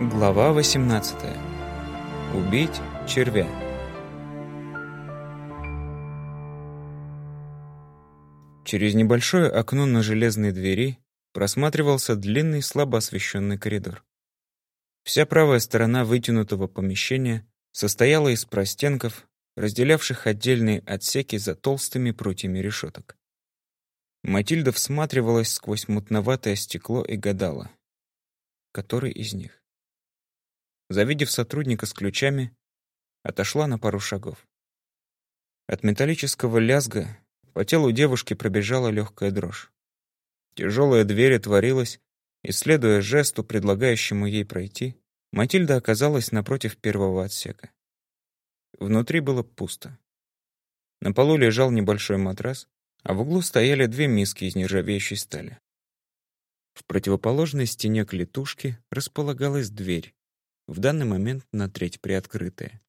Глава 18. Убить червя. Через небольшое окно на железной двери просматривался длинный слабо освещенный коридор. Вся правая сторона вытянутого помещения состояла из простенков, разделявших отдельные отсеки за толстыми прутьями решеток. Матильда всматривалась сквозь мутноватое стекло и гадала, который из них. Завидев сотрудника с ключами, отошла на пару шагов. От металлического лязга по телу девушки пробежала легкая дрожь. Тяжелая дверь отворилась, и, следуя жесту, предлагающему ей пройти, Матильда оказалась напротив первого отсека. Внутри было пусто. На полу лежал небольшой матрас, а в углу стояли две миски из нержавеющей стали. В противоположной стене клетушки располагалась дверь, в данный момент на треть приоткрытые.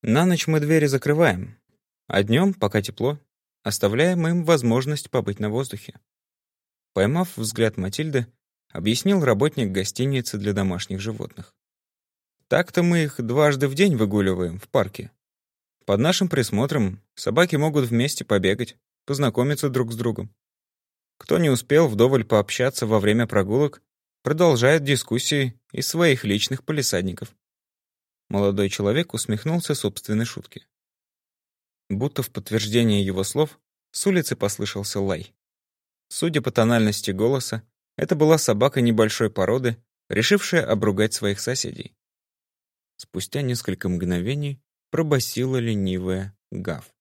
На ночь мы двери закрываем, а днем, пока тепло, оставляем им возможность побыть на воздухе. Поймав взгляд Матильды, объяснил работник гостиницы для домашних животных. Так-то мы их дважды в день выгуливаем в парке. Под нашим присмотром собаки могут вместе побегать, познакомиться друг с другом. Кто не успел вдоволь пообщаться во время прогулок, продолжает дискуссии из своих личных полисадников. Молодой человек усмехнулся собственной шутке. Будто в подтверждение его слов с улицы послышался лай. Судя по тональности голоса, это была собака небольшой породы, решившая обругать своих соседей. Спустя несколько мгновений пробасила ленивая гав.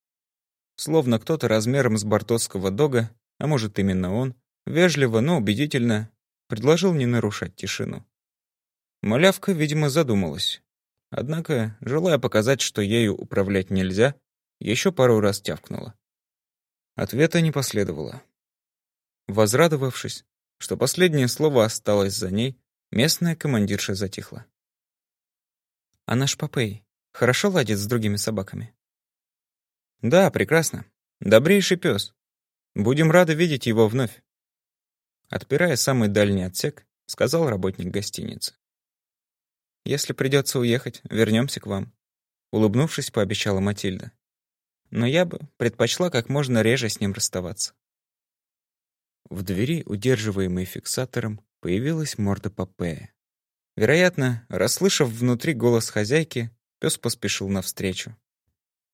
Словно кто-то размером с бортовского дога, а может именно он, вежливо, но убедительно предложил не нарушать тишину. Малявка, видимо, задумалась. Однако, желая показать, что ею управлять нельзя, еще пару раз тявкнула. Ответа не последовало. Возрадовавшись, что последнее слово осталось за ней, местная командирша затихла. «А наш Попей хорошо ладит с другими собаками?» «Да, прекрасно. Добрейший пес. Будем рады видеть его вновь. Отпирая самый дальний отсек, сказал работник гостиницы. «Если придется уехать, вернемся к вам», — улыбнувшись, пообещала Матильда. «Но я бы предпочла как можно реже с ним расставаться». В двери, удерживаемой фиксатором, появилась морда Попея. Вероятно, расслышав внутри голос хозяйки, пес поспешил навстречу.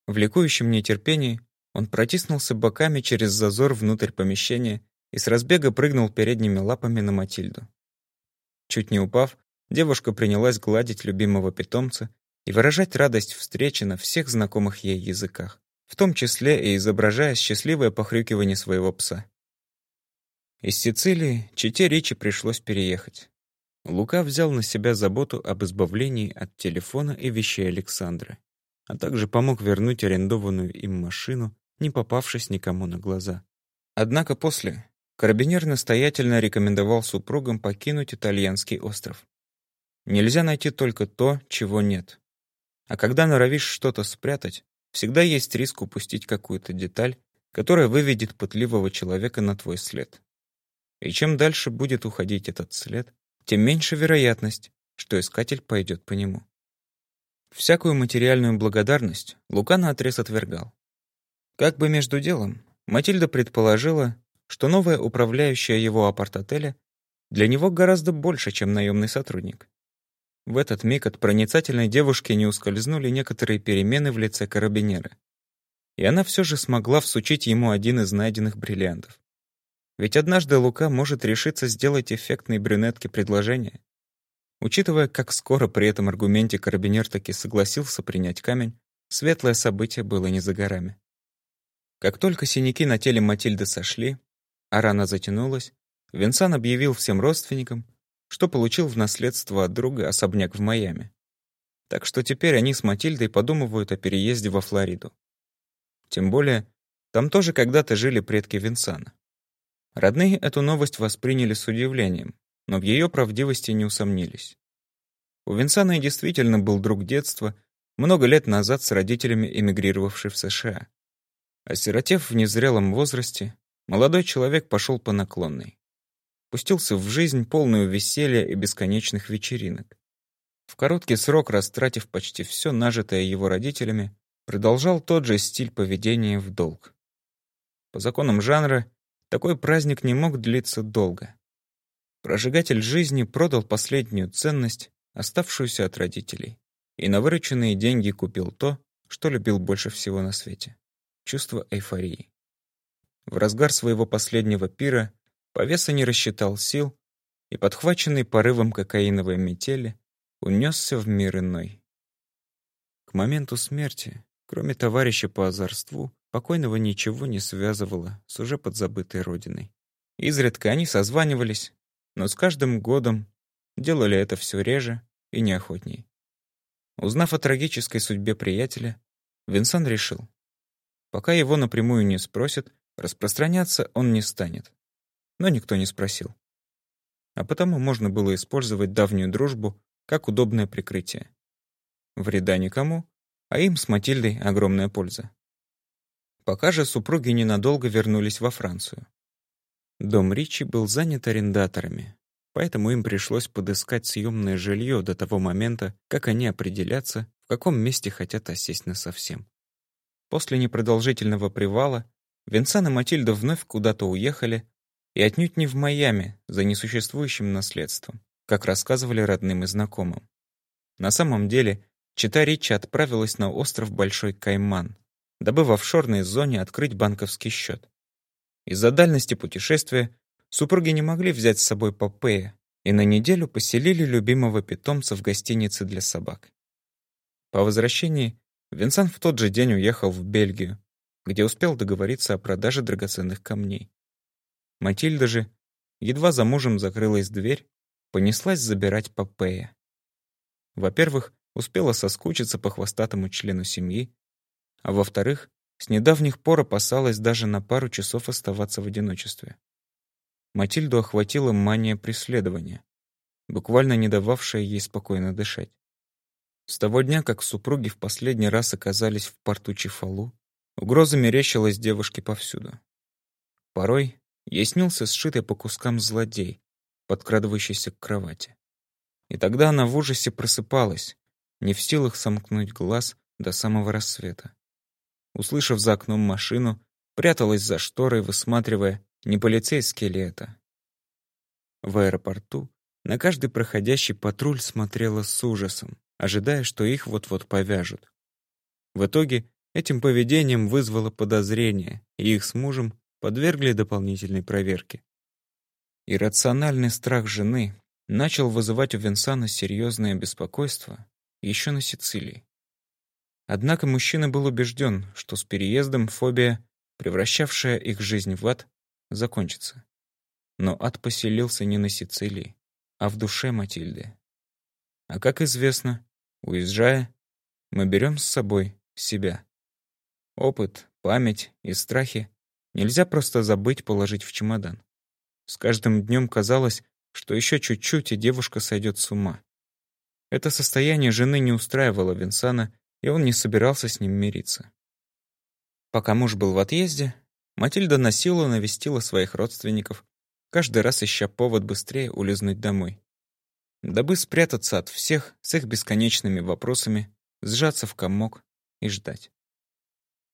В ликующем нетерпении он протиснулся боками через зазор внутрь помещения и с разбега прыгнул передними лапами на Матильду. Чуть не упав, девушка принялась гладить любимого питомца и выражать радость встречи на всех знакомых ей языках, в том числе и изображая счастливое похрюкивание своего пса. Из Сицилии чете Ричи пришлось переехать. Лука взял на себя заботу об избавлении от телефона и вещей Александры, а также помог вернуть арендованную им машину, не попавшись никому на глаза. Однако после, Карабинер настоятельно рекомендовал супругам покинуть итальянский остров. Нельзя найти только то, чего нет. А когда норовишь что-то спрятать, всегда есть риск упустить какую-то деталь, которая выведет пытливого человека на твой след. И чем дальше будет уходить этот след, тем меньше вероятность, что искатель пойдет по нему. Всякую материальную благодарность Лука наотрез отвергал. Как бы между делом, Матильда предположила, что новая управляющая его апарт-отеля для него гораздо больше, чем наемный сотрудник. В этот миг от проницательной девушки не ускользнули некоторые перемены в лице карабинера. И она все же смогла всучить ему один из найденных бриллиантов. Ведь однажды Лука может решиться сделать эффектной брюнетке предложение. Учитывая, как скоро при этом аргументе карабинер таки согласился принять камень, светлое событие было не за горами. Как только синяки на теле Матильды сошли, а рана затянулась, Винсан объявил всем родственникам, что получил в наследство от друга особняк в Майами. Так что теперь они с Матильдой подумывают о переезде во Флориду. Тем более, там тоже когда-то жили предки Винсана. Родные эту новость восприняли с удивлением, но в ее правдивости не усомнились. У Винсана и действительно был друг детства, много лет назад с родителями эмигрировавший в США. Осиротев в незрелом возрасте, Молодой человек пошел по наклонной. пустился в жизнь полную веселья и бесконечных вечеринок. В короткий срок, растратив почти все нажитое его родителями, продолжал тот же стиль поведения в долг. По законам жанра, такой праздник не мог длиться долго. Прожигатель жизни продал последнюю ценность, оставшуюся от родителей, и на вырученные деньги купил то, что любил больше всего на свете — чувство эйфории. В разгар своего последнего пира повеса не рассчитал сил и, подхваченный порывом кокаиновой метели, унесся в мир иной. К моменту смерти, кроме товарища по озорству, покойного ничего не связывало с уже подзабытой родиной. Изредка они созванивались, но с каждым годом делали это все реже и неохотней. Узнав о трагической судьбе приятеля, Винсан решил, пока его напрямую не спросят, распространяться он не станет. Но никто не спросил. А потому можно было использовать давнюю дружбу как удобное прикрытие. Вреда никому, а им с Матильдой огромная польза. Пока же супруги ненадолго вернулись во Францию. Дом Ричи был занят арендаторами, поэтому им пришлось подыскать съемное жилье до того момента, как они определятся, в каком месте хотят осесть насовсем. После непродолжительного привала Винсан и Матильда вновь куда-то уехали, и отнюдь не в Майами за несуществующим наследством, как рассказывали родным и знакомым. На самом деле, чита Ричи отправилась на остров Большой Кайман, дабы в офшорной зоне открыть банковский счет. Из-за дальности путешествия супруги не могли взять с собой Попея и на неделю поселили любимого питомца в гостинице для собак. По возвращении Винсан в тот же день уехал в Бельгию, где успел договориться о продаже драгоценных камней. Матильда же, едва за мужем закрылась дверь, понеслась забирать Попея. Во-первых, успела соскучиться по хвостатому члену семьи, а во-вторых, с недавних пор опасалась даже на пару часов оставаться в одиночестве. Матильду охватила мания преследования, буквально не дававшая ей спокойно дышать. С того дня, как супруги в последний раз оказались в порту Чифалу, угроза мерещилась девушке повсюду. Порой ей снился сшитый по кускам злодей, подкрадывающийся к кровати. И тогда она в ужасе просыпалась, не в силах сомкнуть глаз до самого рассвета услышав за окном машину, пряталась за шторой, высматривая, не полицейский ли это. В аэропорту на каждый проходящий патруль смотрела с ужасом, ожидая, что их вот-вот повяжут. В итоге этим поведением вызвало подозрение, и их с мужем подвергли дополнительной проверке. Иррациональный страх жены начал вызывать у Винсана серьезное беспокойство еще на Сицилии. Однако мужчина был убежден, что с переездом фобия, превращавшая их жизнь в ад, закончится. Но ад поселился не на Сицилии, а в душе Матильды. А как известно, уезжая, мы берем с собой себя. Опыт, память и страхи нельзя просто забыть положить в чемодан. С каждым днем казалось, что еще чуть-чуть, и девушка сойдет с ума. Это состояние жены не устраивало Винсана, и он не собирался с ним мириться. Пока муж был в отъезде, Матильда на навестила своих родственников, каждый раз ища повод быстрее улизнуть домой. Дабы спрятаться от всех с их бесконечными вопросами, сжаться в комок и ждать.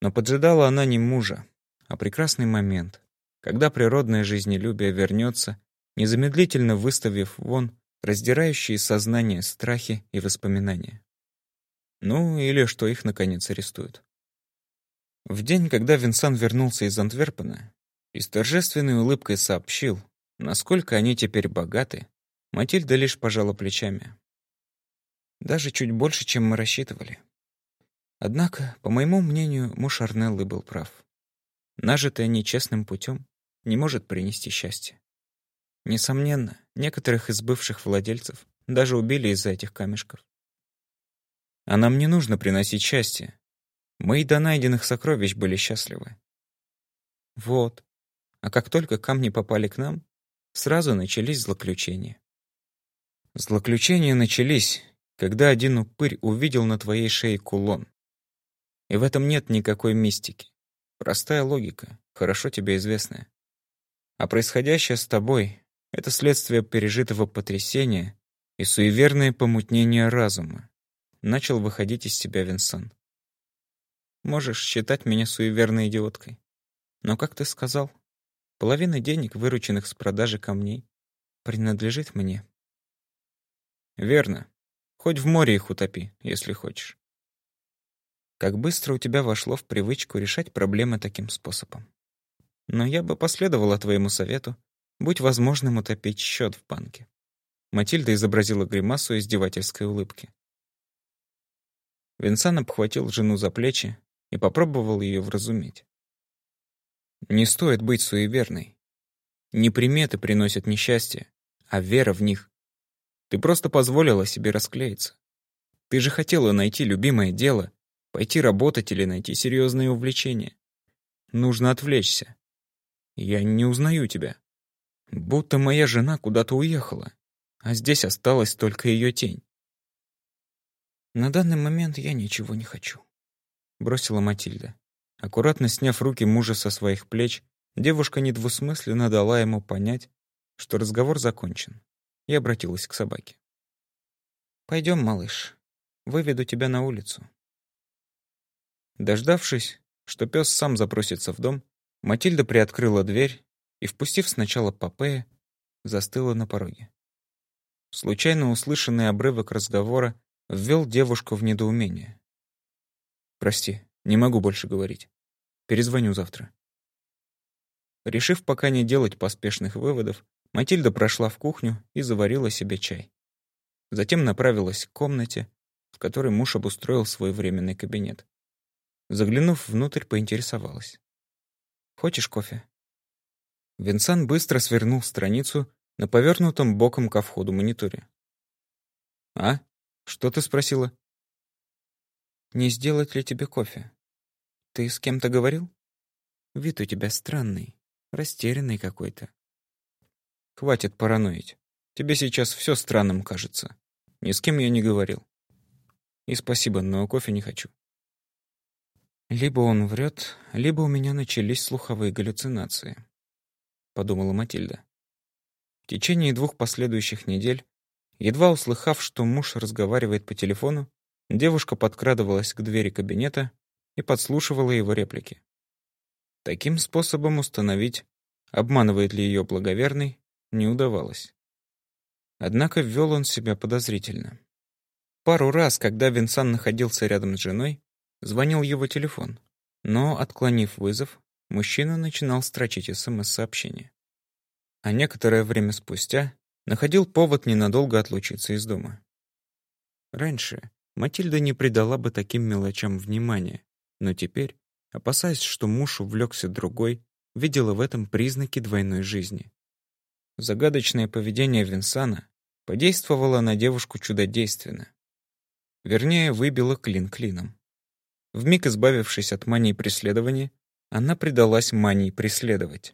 Но поджидала она не мужа, а прекрасный момент, когда природное жизнелюбие вернется, незамедлительно выставив вон раздирающие сознание страхи и воспоминания. Ну, или что их, наконец, арестуют. В день, когда Винсан вернулся из Антверпена и с торжественной улыбкой сообщил, насколько они теперь богаты, Матильда лишь пожала плечами. Даже чуть больше, чем мы рассчитывали. Однако, по моему мнению, муж Арнеллы был прав. Нажитое нечестным путем не может принести счастье. Несомненно, некоторых из бывших владельцев даже убили из-за этих камешков. А нам не нужно приносить счастье. Мы и до найденных сокровищ были счастливы. Вот. А как только камни попали к нам, сразу начались злоключения. Злоключения начались, когда один упырь увидел на твоей шее кулон. И в этом нет никакой мистики. Простая логика, хорошо тебе известная. А происходящее с тобой — Это следствие пережитого потрясения и суеверное помутнение разума. Начал выходить из себя Винсан. Можешь считать меня суеверной идиоткой. Но, как ты сказал, половина денег, вырученных с продажи камней, принадлежит мне. Верно. Хоть в море их утопи, если хочешь. Как быстро у тебя вошло в привычку решать проблемы таким способом. Но я бы последовала твоему совету, будь возможным утопить счет в банке. Матильда изобразила гримасу издевательской улыбки. Винсан обхватил жену за плечи и попробовал ее вразумить. Не стоит быть суеверной. Не приметы приносят несчастье, а вера в них. Ты просто позволила себе расклеиться. Ты же хотела найти любимое дело, пойти работать или найти серьезное увлечение. Нужно отвлечься. Я не узнаю тебя. Будто моя жена куда-то уехала, а здесь осталась только ее тень. На данный момент я ничего не хочу, бросила Матильда. Аккуратно сняв руки мужа со своих плеч, девушка недвусмысленно дала ему понять, что разговор закончен, и обратилась к собаке. Пойдем, малыш, выведу тебя на улицу. Дождавшись, что пес сам запросится в дом, Матильда приоткрыла дверь и, впустив сначала Попея, застыла на пороге. Случайно услышанный обрывок разговора ввел девушку в недоумение. «Прости, не могу больше говорить. Перезвоню завтра». Решив пока не делать поспешных выводов, Матильда прошла в кухню и заварила себе чай. Затем направилась к комнате, в которой муж обустроил свой временный кабинет. Заглянув внутрь, поинтересовалась. «Хочешь кофе?» Винсан быстро свернул страницу на повернутом боком ко входу мониторе. «А? Что ты спросила?» «Не сделать ли тебе кофе? Ты с кем-то говорил? Вид у тебя странный, растерянный какой-то». «Хватит параноить. Тебе сейчас все странным кажется. Ни с кем я не говорил. И спасибо, но кофе не хочу». Либо он врет, либо у меня начались слуховые галлюцинации подумала Матильда. В течение двух последующих недель, едва услыхав, что муж разговаривает по телефону, девушка подкрадывалась к двери кабинета и подслушивала его реплики. Таким способом установить, обманывает ли ее благоверный, не удавалось. Однако вел он себя подозрительно. Пару раз, когда Винсан находился рядом с женой, звонил его телефон, но, отклонив вызов, мужчина начинал строчить СМС-сообщение. А некоторое время спустя находил повод ненадолго отлучиться из дома. Раньше Матильда не придала бы таким мелочам внимания, но теперь, опасаясь, что муж увлекся другой, видела в этом признаки двойной жизни. Загадочное поведение Винсана подействовало на девушку чудодейственно. Вернее, выбило клин клином. Вмиг избавившись от мании преследования, она предалась мании преследовать.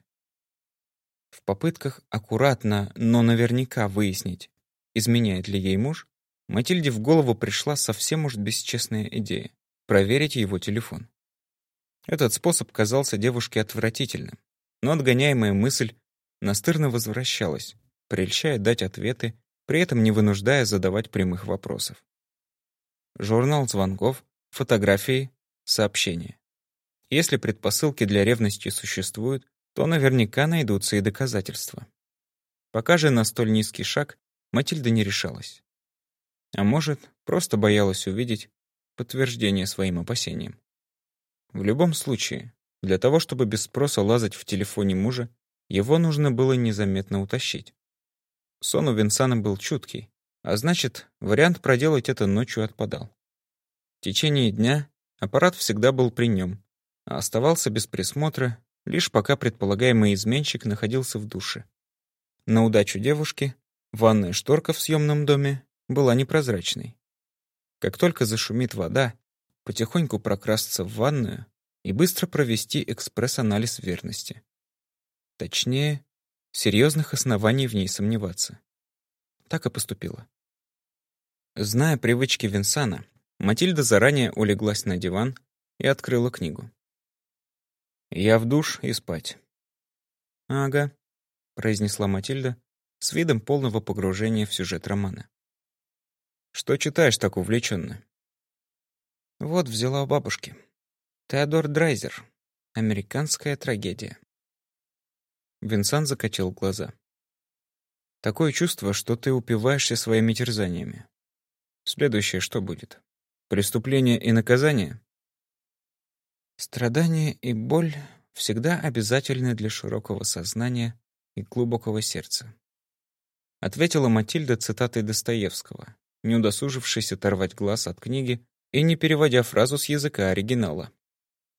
В попытках аккуратно, но наверняка выяснить, изменяет ли ей муж, Матильде в голову пришла совсем уж бесчестная идея — проверить его телефон. Этот способ казался девушке отвратительным, но отгоняемая мысль настырно возвращалась, прельщая дать ответы, при этом не вынуждая задавать прямых вопросов. Журнал звонков, фотографии, сообщения. Если предпосылки для ревности существуют, то наверняка найдутся и доказательства. Пока же на столь низкий шаг Матильда не решалась. А может, просто боялась увидеть подтверждение своим опасениям. В любом случае, для того, чтобы без спроса лазать в телефоне мужа, его нужно было незаметно утащить. Сон у Винсана был чуткий, а значит, вариант проделать это ночью отпадал. Течение дня аппарат всегда был при нем, а оставался без присмотра, лишь пока предполагаемый изменщик находился в душе. На удачу девушки ванная шторка в съемном доме была непрозрачной. Как только зашумит вода, потихоньку прокрасться в ванную и быстро провести экспресс-анализ верности. Точнее, серьезных оснований в ней сомневаться. Так и поступила. Зная привычки Винсана, Матильда заранее улеглась на диван и открыла книгу. Я в душ и спать. Ага, произнесла Матильда, с видом полного погружения в сюжет романа. «Что читаешь так увлеченно?» «Вот взяла у бабушки. Теодор Драйзер. Американская трагедия». Винсан закатил глаза. «Такое чувство, что ты упиваешься своими терзаниями. Следующее что будет? Преступление и наказание?» Страдание и боль всегда обязательны для широкого сознания и глубокого сердца. Ответила Матильда цитатой Достоевского, не удосужившись оторвать глаз от книги и не переводя фразу с языка оригинала.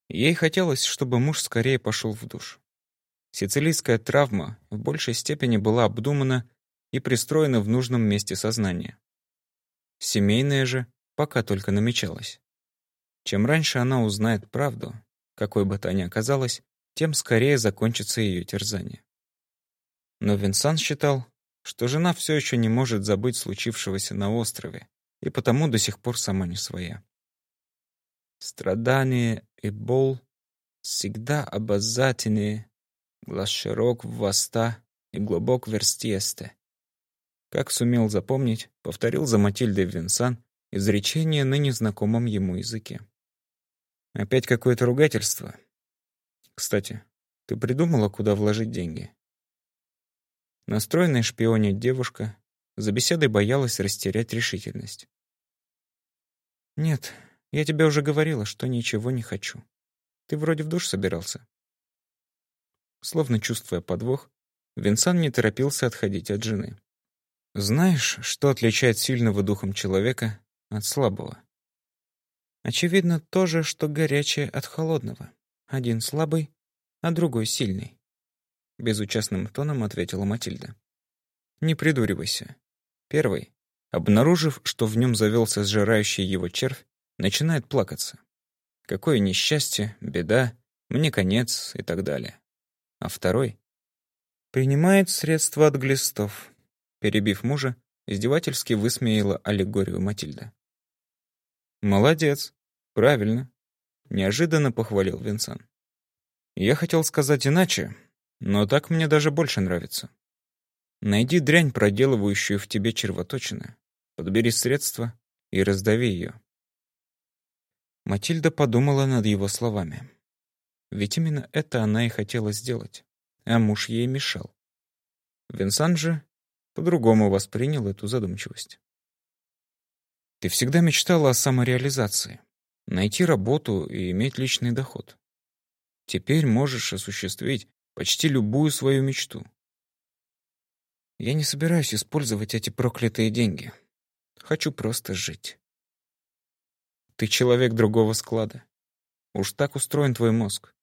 Ей хотелось, чтобы муж скорее пошел в душ. Сицилийская травма в большей степени была обдумана и пристроена в нужном месте сознания. Семейная же пока только намечалась. Чем раньше она узнает правду, какой бы то ни оказалось, тем скорее закончится ее терзание. Но Винсан считал, что жена все еще не может забыть случившегося на острове, и потому до сих пор сама не своя. Страдание и боль всегда обязательны, глаз широк в воста и глубок в верстесте. Как сумел запомнить, повторил за Матильдой Винсан изречение на незнакомом ему языке. Опять какое-то ругательство. Кстати, ты придумала, куда вложить деньги? Настроенная шпионить девушка за беседой боялась растерять решительность. «Нет, я тебе уже говорила, что ничего не хочу. Ты вроде в душ собирался». Словно чувствуя подвох, Винсан не торопился отходить от жены. «Знаешь, что отличает сильного духом человека от слабого?» Очевидно, то же, что горячее от холодного. Один слабый, а другой сильный. Безучастным тоном ответила Матильда. Не придуривайся. Первый, обнаружив, что в нем завелся сжирающий его червь, начинает плакаться. Какое несчастье, беда, мне конец и так далее. А второй принимает средства от глистов. Перебив мужа, издевательски высмеяла аллегорию Матильда. «Молодец. Правильно», — неожиданно похвалил Винсан. «Я хотел сказать иначе, но так мне даже больше нравится. Найди дрянь, проделывающую в тебе червоточины, подбери средства и раздави ее». Матильда подумала над его словами. Ведь именно это она и хотела сделать, а муж ей мешал. Винсан же по-другому воспринял эту задумчивость. Ты всегда мечтала о самореализации, найти работу и иметь личный доход. Теперь можешь осуществить почти любую свою мечту. Я не собираюсь использовать эти проклятые деньги. Хочу просто жить. Ты человек другого склада. Уж так устроен твой мозг.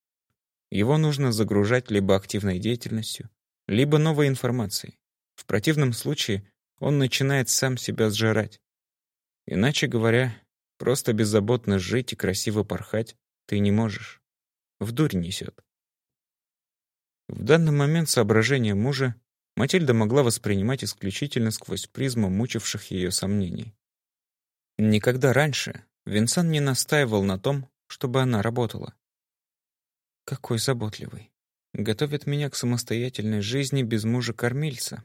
Его нужно загружать либо активной деятельностью, либо новой информацией. В противном случае он начинает сам себя сжирать. Иначе говоря, просто беззаботно жить и красиво порхать ты не можешь. В дурь несет. В данный момент соображения мужа Матильда могла воспринимать исключительно сквозь призму мучивших ее сомнений. Никогда раньше Винсан не настаивал на том, чтобы она работала. Какой заботливый. Готовит меня к самостоятельной жизни без мужа-кормильца,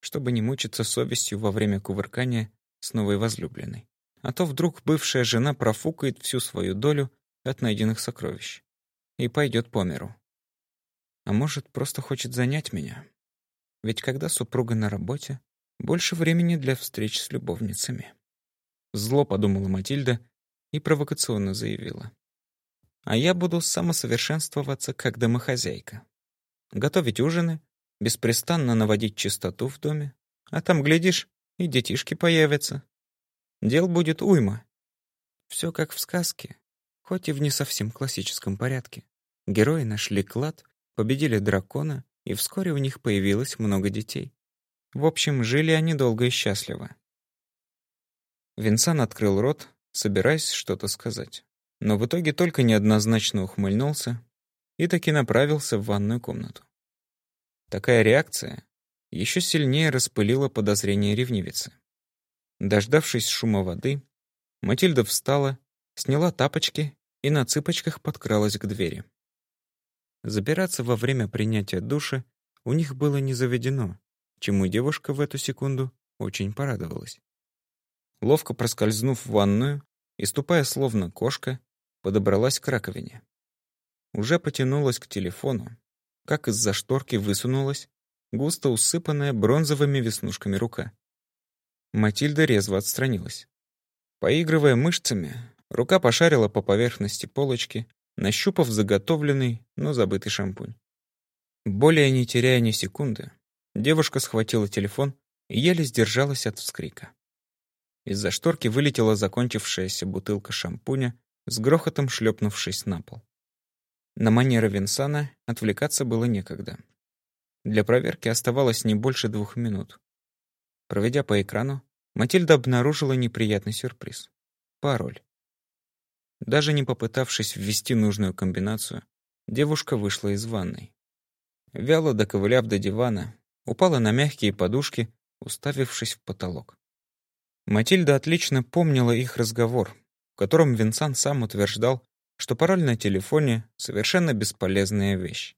чтобы не мучиться совестью во время кувыркания с новой возлюбленной. А то вдруг бывшая жена профукает всю свою долю от найденных сокровищ и пойдет по миру. А может, просто хочет занять меня? Ведь когда супруга на работе, больше времени для встреч с любовницами. Зло подумала Матильда и провокационно заявила. А я буду самосовершенствоваться как домохозяйка. Готовить ужины, беспрестанно наводить чистоту в доме, а там, глядишь, и детишки появятся. Дел будет уйма. Все как в сказке, хоть и в не совсем классическом порядке. Герои нашли клад, победили дракона, и вскоре у них появилось много детей. В общем, жили они долго и счастливо. Винсан открыл рот, собираясь что-то сказать. Но в итоге только неоднозначно ухмыльнулся и таки направился в ванную комнату. Такая реакция еще сильнее распылило подозрение ревнивицы. Дождавшись шума воды, Матильда встала, сняла тапочки и на цыпочках подкралась к двери. Забираться во время принятия душа у них было не заведено, чему девушка в эту секунду очень порадовалась. Ловко проскользнув в ванную и ступая словно кошка, подобралась к раковине. Уже потянулась к телефону, как из-за шторки высунулась густо усыпанная бронзовыми веснушками рука. Матильда резво отстранилась. Поигрывая мышцами, рука пошарила по поверхности полочки, нащупав заготовленный, но забытый шампунь. Более не теряя ни секунды, девушка схватила телефон и еле сдержалась от вскрика. Из-за шторки вылетела закончившаяся бутылка шампуня, с грохотом шлепнувшись на пол. На манеры Винсана отвлекаться было некогда. Для проверки оставалось не больше двух минут. Проведя по экрану, Матильда обнаружила неприятный сюрприз. Пароль. Даже не попытавшись ввести нужную комбинацию, девушка вышла из ванной. Вяло доковыляв до дивана, упала на мягкие подушки, уставившись в потолок. Матильда отлично помнила их разговор, в котором Винсан сам утверждал, что пароль на телефоне — совершенно бесполезная вещь.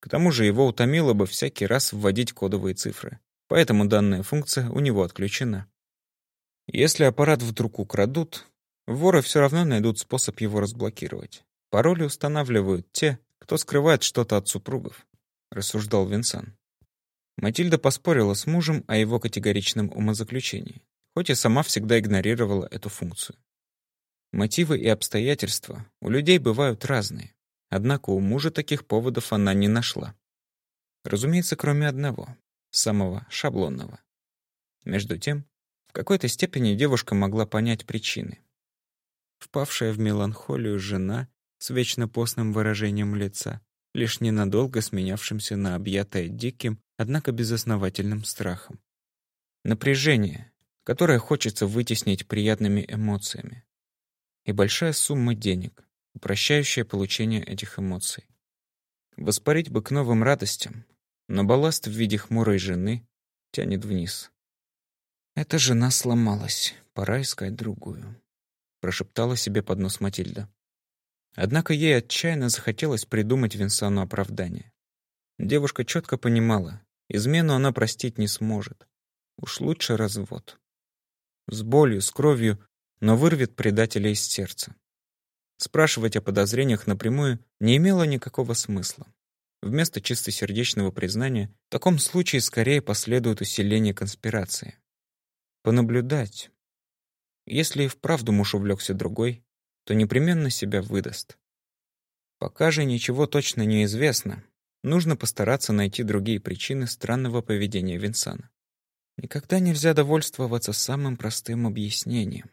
К тому же его утомило бы всякий раз вводить кодовые цифры, поэтому данная функция у него отключена. Если аппарат вдруг украдут, воры все равно найдут способ его разблокировать. Пароли устанавливают те, кто скрывает что-то от супругов, рассуждал Винсан. Матильда поспорила с мужем о его категоричном умозаключении, хоть и сама всегда игнорировала эту функцию. Мотивы и обстоятельства у людей бывают разные. Однако у мужа таких поводов она не нашла. Разумеется, кроме одного, самого шаблонного. Между тем, в какой-то степени девушка могла понять причины. Впавшая в меланхолию жена с вечно постным выражением лица, лишь ненадолго сменявшимся на объятое диким, однако безосновательным страхом. Напряжение, которое хочется вытеснить приятными эмоциями. И большая сумма денег, упрощающее получение этих эмоций. Воспарить бы к новым радостям, но балласт в виде хмурой жены тянет вниз. «Эта жена сломалась, пора искать другую», — прошептала себе под нос Матильда. Однако ей отчаянно захотелось придумать Винсану оправдание. Девушка четко понимала, измену она простить не сможет. Уж лучше развод. С болью, с кровью, но вырвет предателя из сердца. Спрашивать о подозрениях напрямую не имело никакого смысла. Вместо чистосердечного признания в таком случае скорее последует усиление конспирации. Понаблюдать. Если и вправду муж увлекся другой, то непременно себя выдаст. Пока же ничего точно не известно, нужно постараться найти другие причины странного поведения Винсана. Никогда нельзя довольствоваться самым простым объяснением.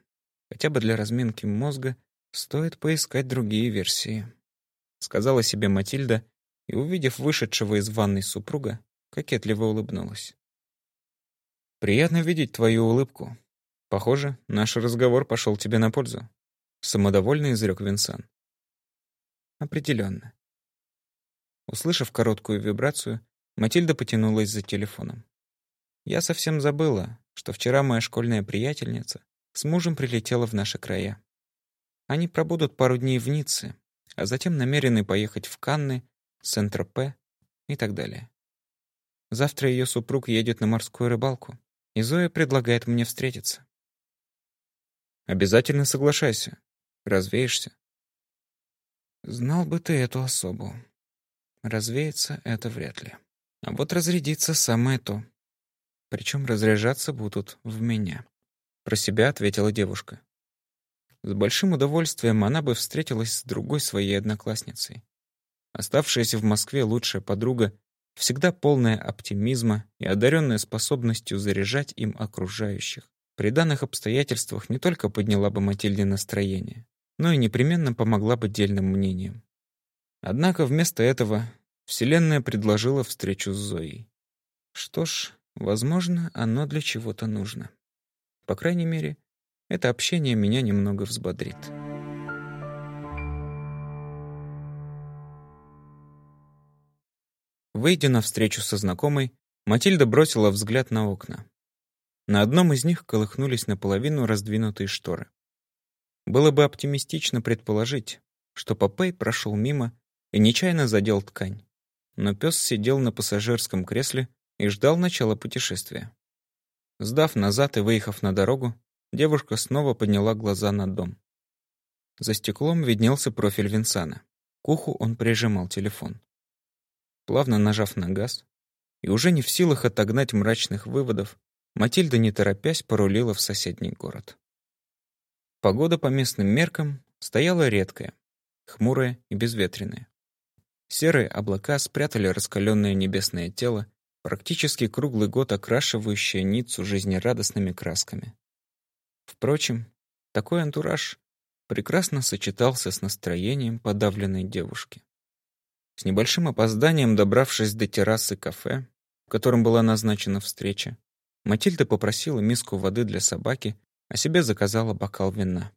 Хотя бы для разминки мозга Стоит поискать другие версии, сказала себе Матильда и, увидев вышедшего из ванной супруга, кокетливо улыбнулась. Приятно видеть твою улыбку. Похоже, наш разговор пошел тебе на пользу, самодовольно изрек Винсан. Определенно. Услышав короткую вибрацию, Матильда потянулась за телефоном. Я совсем забыла, что вчера моя школьная приятельница с мужем прилетела в наши края. Они пробудут пару дней в Ницце, а затем намерены поехать в Канны, Сент-Тропе и так далее. Завтра ее супруг едет на морскую рыбалку, и Зоя предлагает мне встретиться. Обязательно соглашайся. Развеешься. Знал бы ты эту особу. Развеяться — это вряд ли. А вот разрядиться — самое то. Причем разряжаться будут в меня. Про себя ответила девушка. С большим удовольствием она бы встретилась с другой своей одноклассницей. Оставшаяся в Москве лучшая подруга, всегда полная оптимизма и одаренная способностью заряжать им окружающих. При данных обстоятельствах не только подняла бы Матильде настроение, но и непременно помогла бы дельным мнениям. Однако вместо этого Вселенная предложила встречу с Зоей. Что ж, возможно, оно для чего-то нужно. По крайней мере, это общение меня немного взбодрит. Выйдя на встречу со знакомой, Матильда бросила взгляд на окна. На одном из них колыхнулись наполовину раздвинутые шторы. Было бы оптимистично предположить, что Попей прошел мимо и нечаянно задел ткань. Но пес сидел на пассажирском кресле, и ждал начала путешествия. Сдав назад и выехав на дорогу, девушка снова подняла глаза на дом. За стеклом виднелся профиль Винсана. К уху он прижимал телефон. Плавно нажав на газ, и уже не в силах отогнать мрачных выводов, Матильда, не торопясь, порулила в соседний город. Погода по местным меркам стояла редкая, хмурая и безветренная. Серые облака спрятали раскаленное небесное тело, практически круглый год окрашивающее Ниццу жизнерадостными красками. Впрочем, такой антураж прекрасно сочетался с настроением подавленной девушки. С небольшим опозданием, добравшись до террасы кафе, в котором была назначена встреча, Матильда попросила миску воды для собаки, а себе заказала бокал вина.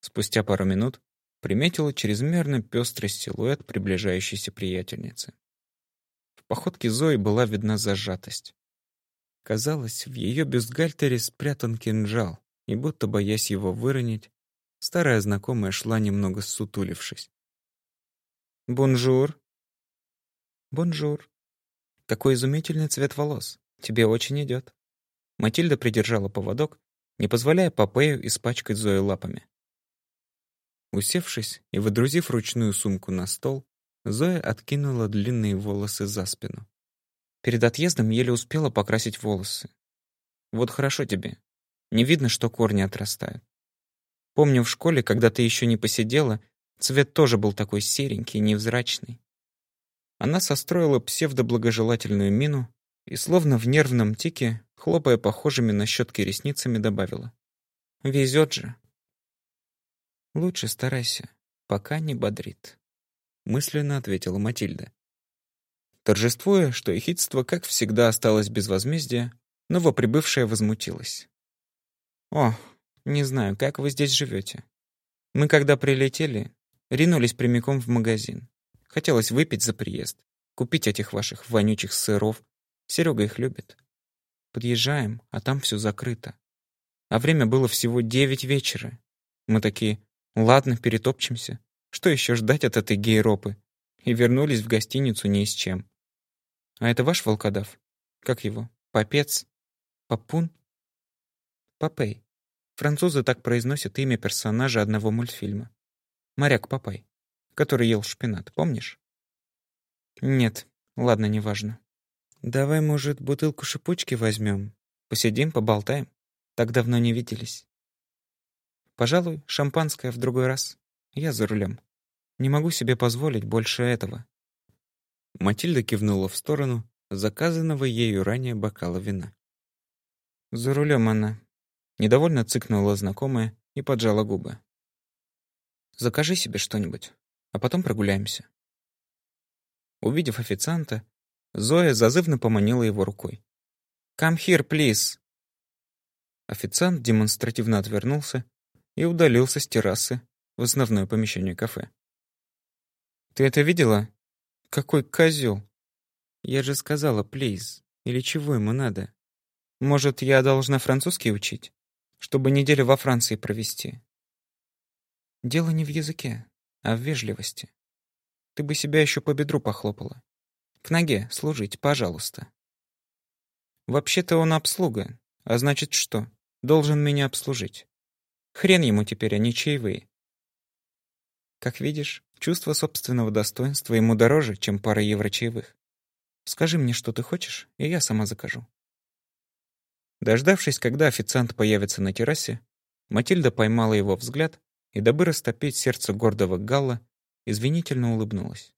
Спустя пару минут приметила чрезмерно пестрый силуэт приближающейся приятельницы. В походке Зои была видна зажатость. Казалось, в ее бюстгальтере спрятан кинжал, и будто боясь его выронить, старая знакомая шла немного сутулившись. «Bonjour!» «Bonjour! Какой изумительный цвет волос! Тебе очень идет!» Матильда придержала поводок, не позволяя Попею испачкать Зои лапами. Усевшись и водрузив ручную сумку на стол, Зоя откинула длинные волосы за спину. Перед отъездом еле успела покрасить волосы. Вот хорошо тебе. Не видно, что корни отрастают. Помню в школе, когда ты еще не посидела, цвет тоже был такой серенький, невзрачный. Она состроила псевдоблагожелательную мину и, словно в нервном тике, хлопая похожими на щетки ресницами, добавила. «Везет же». «Лучше старайся, пока не бодрит», — мысленно ответила Матильда. Торжествуя, что ехидство, как всегда, осталось без возмездия, новоприбывшая возмутилась. «О, не знаю, как вы здесь живете. Мы, когда прилетели, ринулись прямиком в магазин. Хотелось выпить за приезд, купить этих ваших вонючих сыров. Серега их любит. Подъезжаем, а там все закрыто. А время было всего девять вечера. Мы такие, Ладно, перетопчемся. Что еще ждать от этой гейропы? И вернулись в гостиницу ни с чем. А это ваш волкодав? Как его? Попец? Папун? Папей. Французы так произносят имя персонажа одного мультфильма. Моряк Папай, который ел шпинат, помнишь? Нет, ладно, неважно. Давай, может, бутылку шипучки возьмем? Посидим, поболтаем? Так давно не виделись. Пожалуй, шампанское в другой раз. Я за рулем. Не могу себе позволить больше этого. Матильда кивнула в сторону заказанного ею ранее бокала вина. За рулем она. Недовольно цыкнула знакомая и поджала губы. Закажи себе что-нибудь, а потом прогуляемся. Увидев официанта, Зоя зазывно поманила его рукой. «Come here, please!» Официант демонстративно отвернулся и удалился с террасы в основное помещение кафе. «Ты это видела? Какой козел! Я же сказала, плиз. Или чего ему надо? Может, я должна французский учить, чтобы неделю во Франции провести?» «Дело не в языке, а в вежливости. Ты бы себя еще по бедру похлопала. К ноге служить, пожалуйста». «Вообще-то он обслуга, а значит что? Должен меня обслужить. Хрен ему теперь, а не чаевые. Как видишь, чувство собственного достоинства ему дороже, чем пара евро чаевых. Скажи мне, что ты хочешь, и я сама закажу. Дождавшись, когда официант появится на террасе, Матильда поймала его взгляд и, дабы растопить сердце гордого Галла, извинительно улыбнулась.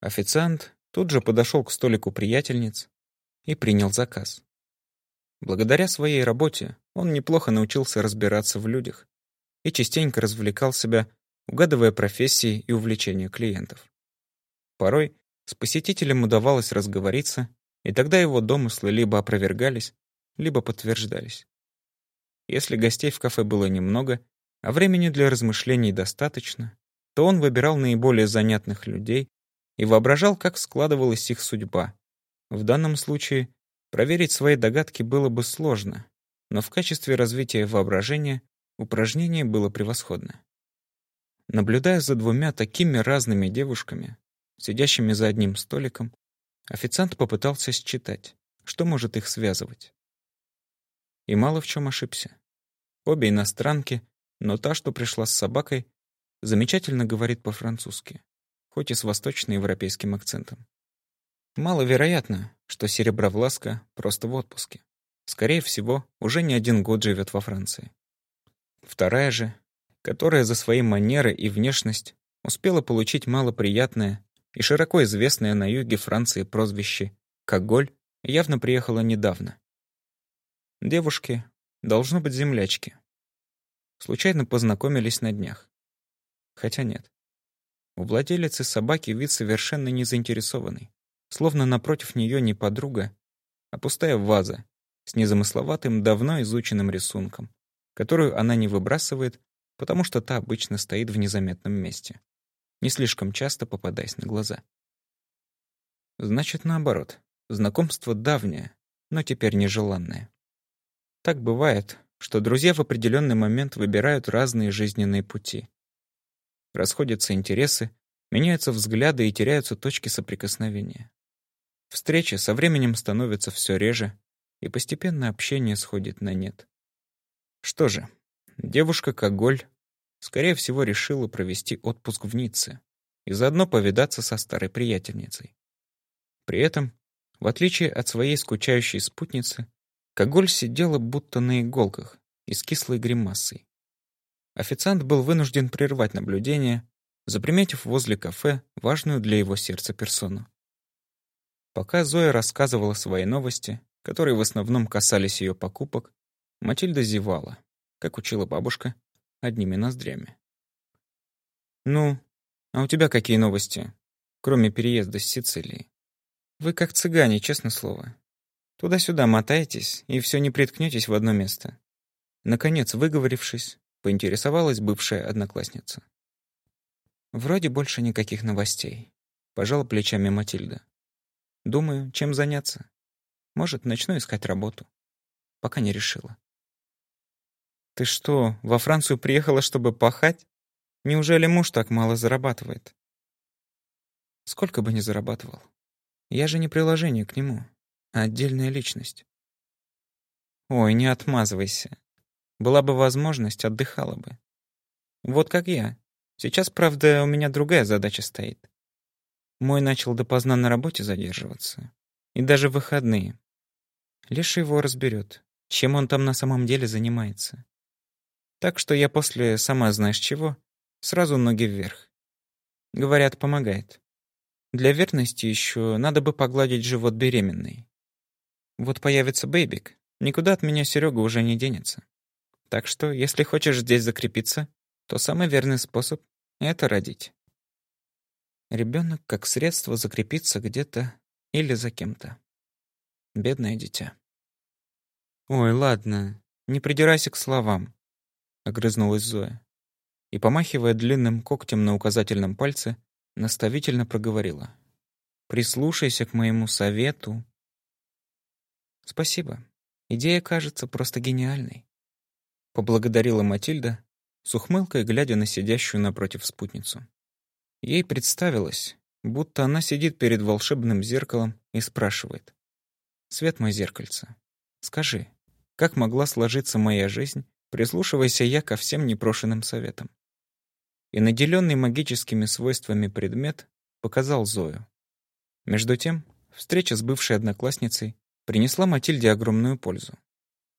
Официант тут же подошел к столику приятельниц и принял заказ. Благодаря своей работе он неплохо научился разбираться в людях и частенько развлекал себя, угадывая профессии и увлечения клиентов. Порой с посетителем удавалось разговориться, и тогда его домыслы либо опровергались, либо подтверждались. Если гостей в кафе было немного, а времени для размышлений достаточно, то он выбирал наиболее занятных людей и воображал, как складывалась их судьба. В данном случае Проверить свои догадки было бы сложно, но в качестве развития воображения упражнение было превосходно. Наблюдая за двумя такими разными девушками, сидящими за одним столиком, Официант попытался считать, что может их связывать. И мало в чем ошибся. Обе иностранки, но та, что пришла с собакой, замечательно говорит по-французски, хоть и с восточноевропейским акцентом. Маловероятно, что Серебровласка просто в отпуске. Скорее всего, уже не один год живет во Франции. Вторая же, которая за свои манеры и внешность успела получить малоприятное и широко известное на юге Франции прозвище «Коголь», явно приехала недавно. Девушки, должно быть, землячки. Случайно познакомились на днях. Хотя нет. У владелицы собаки вид совершенно не заинтересованный. Словно напротив нее не подруга, а пустая ваза с незамысловатым, давно изученным рисунком, которую она не выбрасывает, потому что та обычно стоит в незаметном месте, не слишком часто попадаясь на глаза. Значит, наоборот, знакомство давнее, но теперь нежеланное. Так бывает, что друзья в определенный момент выбирают разные жизненные пути. Расходятся интересы, меняются взгляды и теряются точки соприкосновения. Встречи со временем становятся все реже, и постепенно общение сходит на нет. Что же, девушка Коголь, скорее всего, решила провести отпуск в Ницце и заодно повидаться со старой приятельницей. При этом, в отличие от своей скучающей спутницы, Коголь сидела будто на иголках и с кислой гримасой. Официант был вынужден прервать наблюдение, заприметив возле кафе важную для его сердца персону. Пока Зоя рассказывала свои новости, которые в основном касались ее покупок, Матильда зевала, как учила бабушка, одними ноздрями. «Ну, а у тебя какие новости, кроме переезда с Сицилии? Вы как цыгане, честное слово. Туда-сюда мотаетесь и все не приткнетесь в одно место». Наконец, выговорившись, поинтересовалась бывшая одноклассница. «Вроде больше никаких новостей», — пожала плечами Матильда. Думаю, чем заняться. Может, начну искать работу. Пока не решила. Ты что, во Францию приехала, чтобы пахать? Неужели муж так мало зарабатывает? Сколько бы ни зарабатывал. Я же не приложение к нему, отдельная личность. Ой, не отмазывайся. Была бы возможность, отдыхала бы. Вот как я. Сейчас, правда, у меня другая задача стоит. Мой начал допоздна на работе задерживаться. И даже в выходные. Леша его разберет, чем он там на самом деле занимается. Так что я после, сама знаешь чего, сразу ноги вверх. Говорят, помогает. Для верности еще надо бы погладить живот беременной. Вот появится бэйбик, никуда от меня Серега уже не денется. Так что, если хочешь здесь закрепиться, то самый верный способ — это родить. Ребенок как средство закрепиться где-то или за кем-то. Бедное дитя. «Ой, ладно, не придирайся к словам», — огрызнулась Зоя. И, помахивая длинным когтем на указательном пальце, наставительно проговорила. «Прислушайся к моему совету». «Спасибо. Идея кажется просто гениальной», — поблагодарила Матильда, с ухмылкой глядя на сидящую напротив спутницу. Ей представилось, будто она сидит перед волшебным зеркалом и спрашивает. «Свет мой зеркальце, скажи, как могла сложиться моя жизнь, прислушивайся я ко всем непрошенным советам?» И наделенный магическими свойствами предмет показал Зою. Между тем, встреча с бывшей одноклассницей принесла Матильде огромную пользу.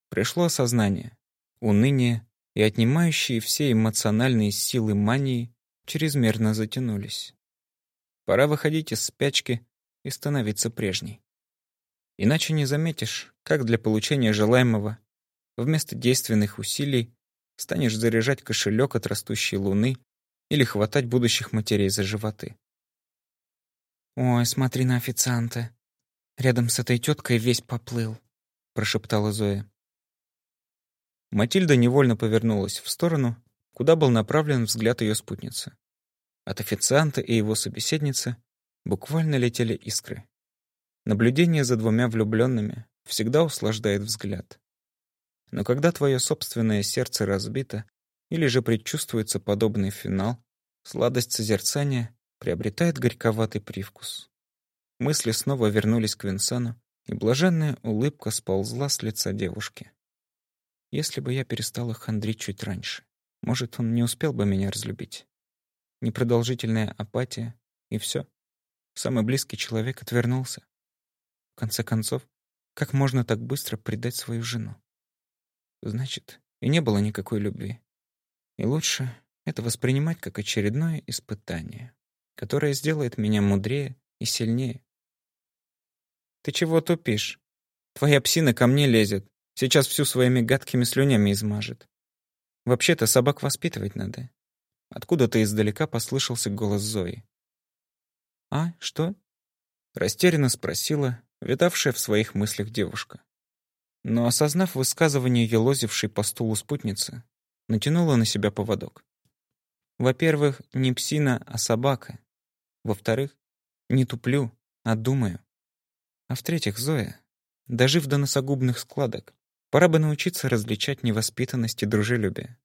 Пришло осознание, уныние и отнимающие все эмоциональные силы мании чрезмерно затянулись. Пора выходить из спячки и становиться прежней. Иначе не заметишь, как для получения желаемого вместо действенных усилий станешь заряжать кошелек от растущей луны или хватать будущих матерей за животы. «Ой, смотри на официанта. Рядом с этой теткой весь поплыл», — прошептала Зоя. Матильда невольно повернулась в сторону, куда был направлен взгляд ее спутницы. От официанта и его собеседницы буквально летели искры. Наблюдение за двумя влюбленными всегда услаждает взгляд. Но когда твое собственное сердце разбито или же предчувствуется подобный финал, сладость созерцания приобретает горьковатый привкус. Мысли снова вернулись к Винсану, и блаженная улыбка сползла с лица девушки. Если бы я перестала хандрить чуть раньше, может, он не успел бы меня разлюбить. Непродолжительная апатия, и все. Самый близкий человек отвернулся. В конце концов, как можно так быстро предать свою жену? Значит, и не было никакой любви. И лучше это воспринимать как очередное испытание, которое сделает меня мудрее и сильнее. «Ты чего тупишь? Твоя псина ко мне лезет. Сейчас всю своими гадкими слюнями измажет. Вообще-то собак воспитывать надо». Откуда-то издалека послышался голос Зои. «А, что?» Растерянно спросила, витавшая в своих мыслях девушка. Но, осознав высказывание елозившей по стулу спутницы, натянула на себя поводок. Во-первых, не псина, а собака. Во-вторых, не туплю, а думаю. А в-третьих, Зоя, дожив до носогубных складок, пора бы научиться различать невоспитанность и дружелюбие.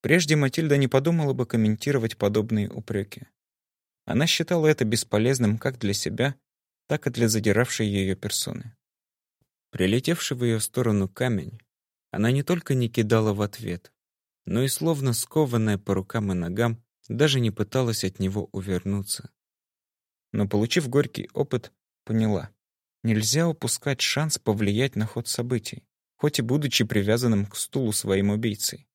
Прежде Матильда не подумала бы комментировать подобные упреки. Она считала это бесполезным как для себя, так и для задиравшей ее персоны. Прилетевший в ее сторону камень она не только не кидала в ответ, но и словно скованная по рукам и ногам, даже не пыталась от него увернуться. Но, получив горький опыт, поняла, нельзя упускать шанс повлиять на ход событий, хоть и будучи привязанным к стулу своим убийцей.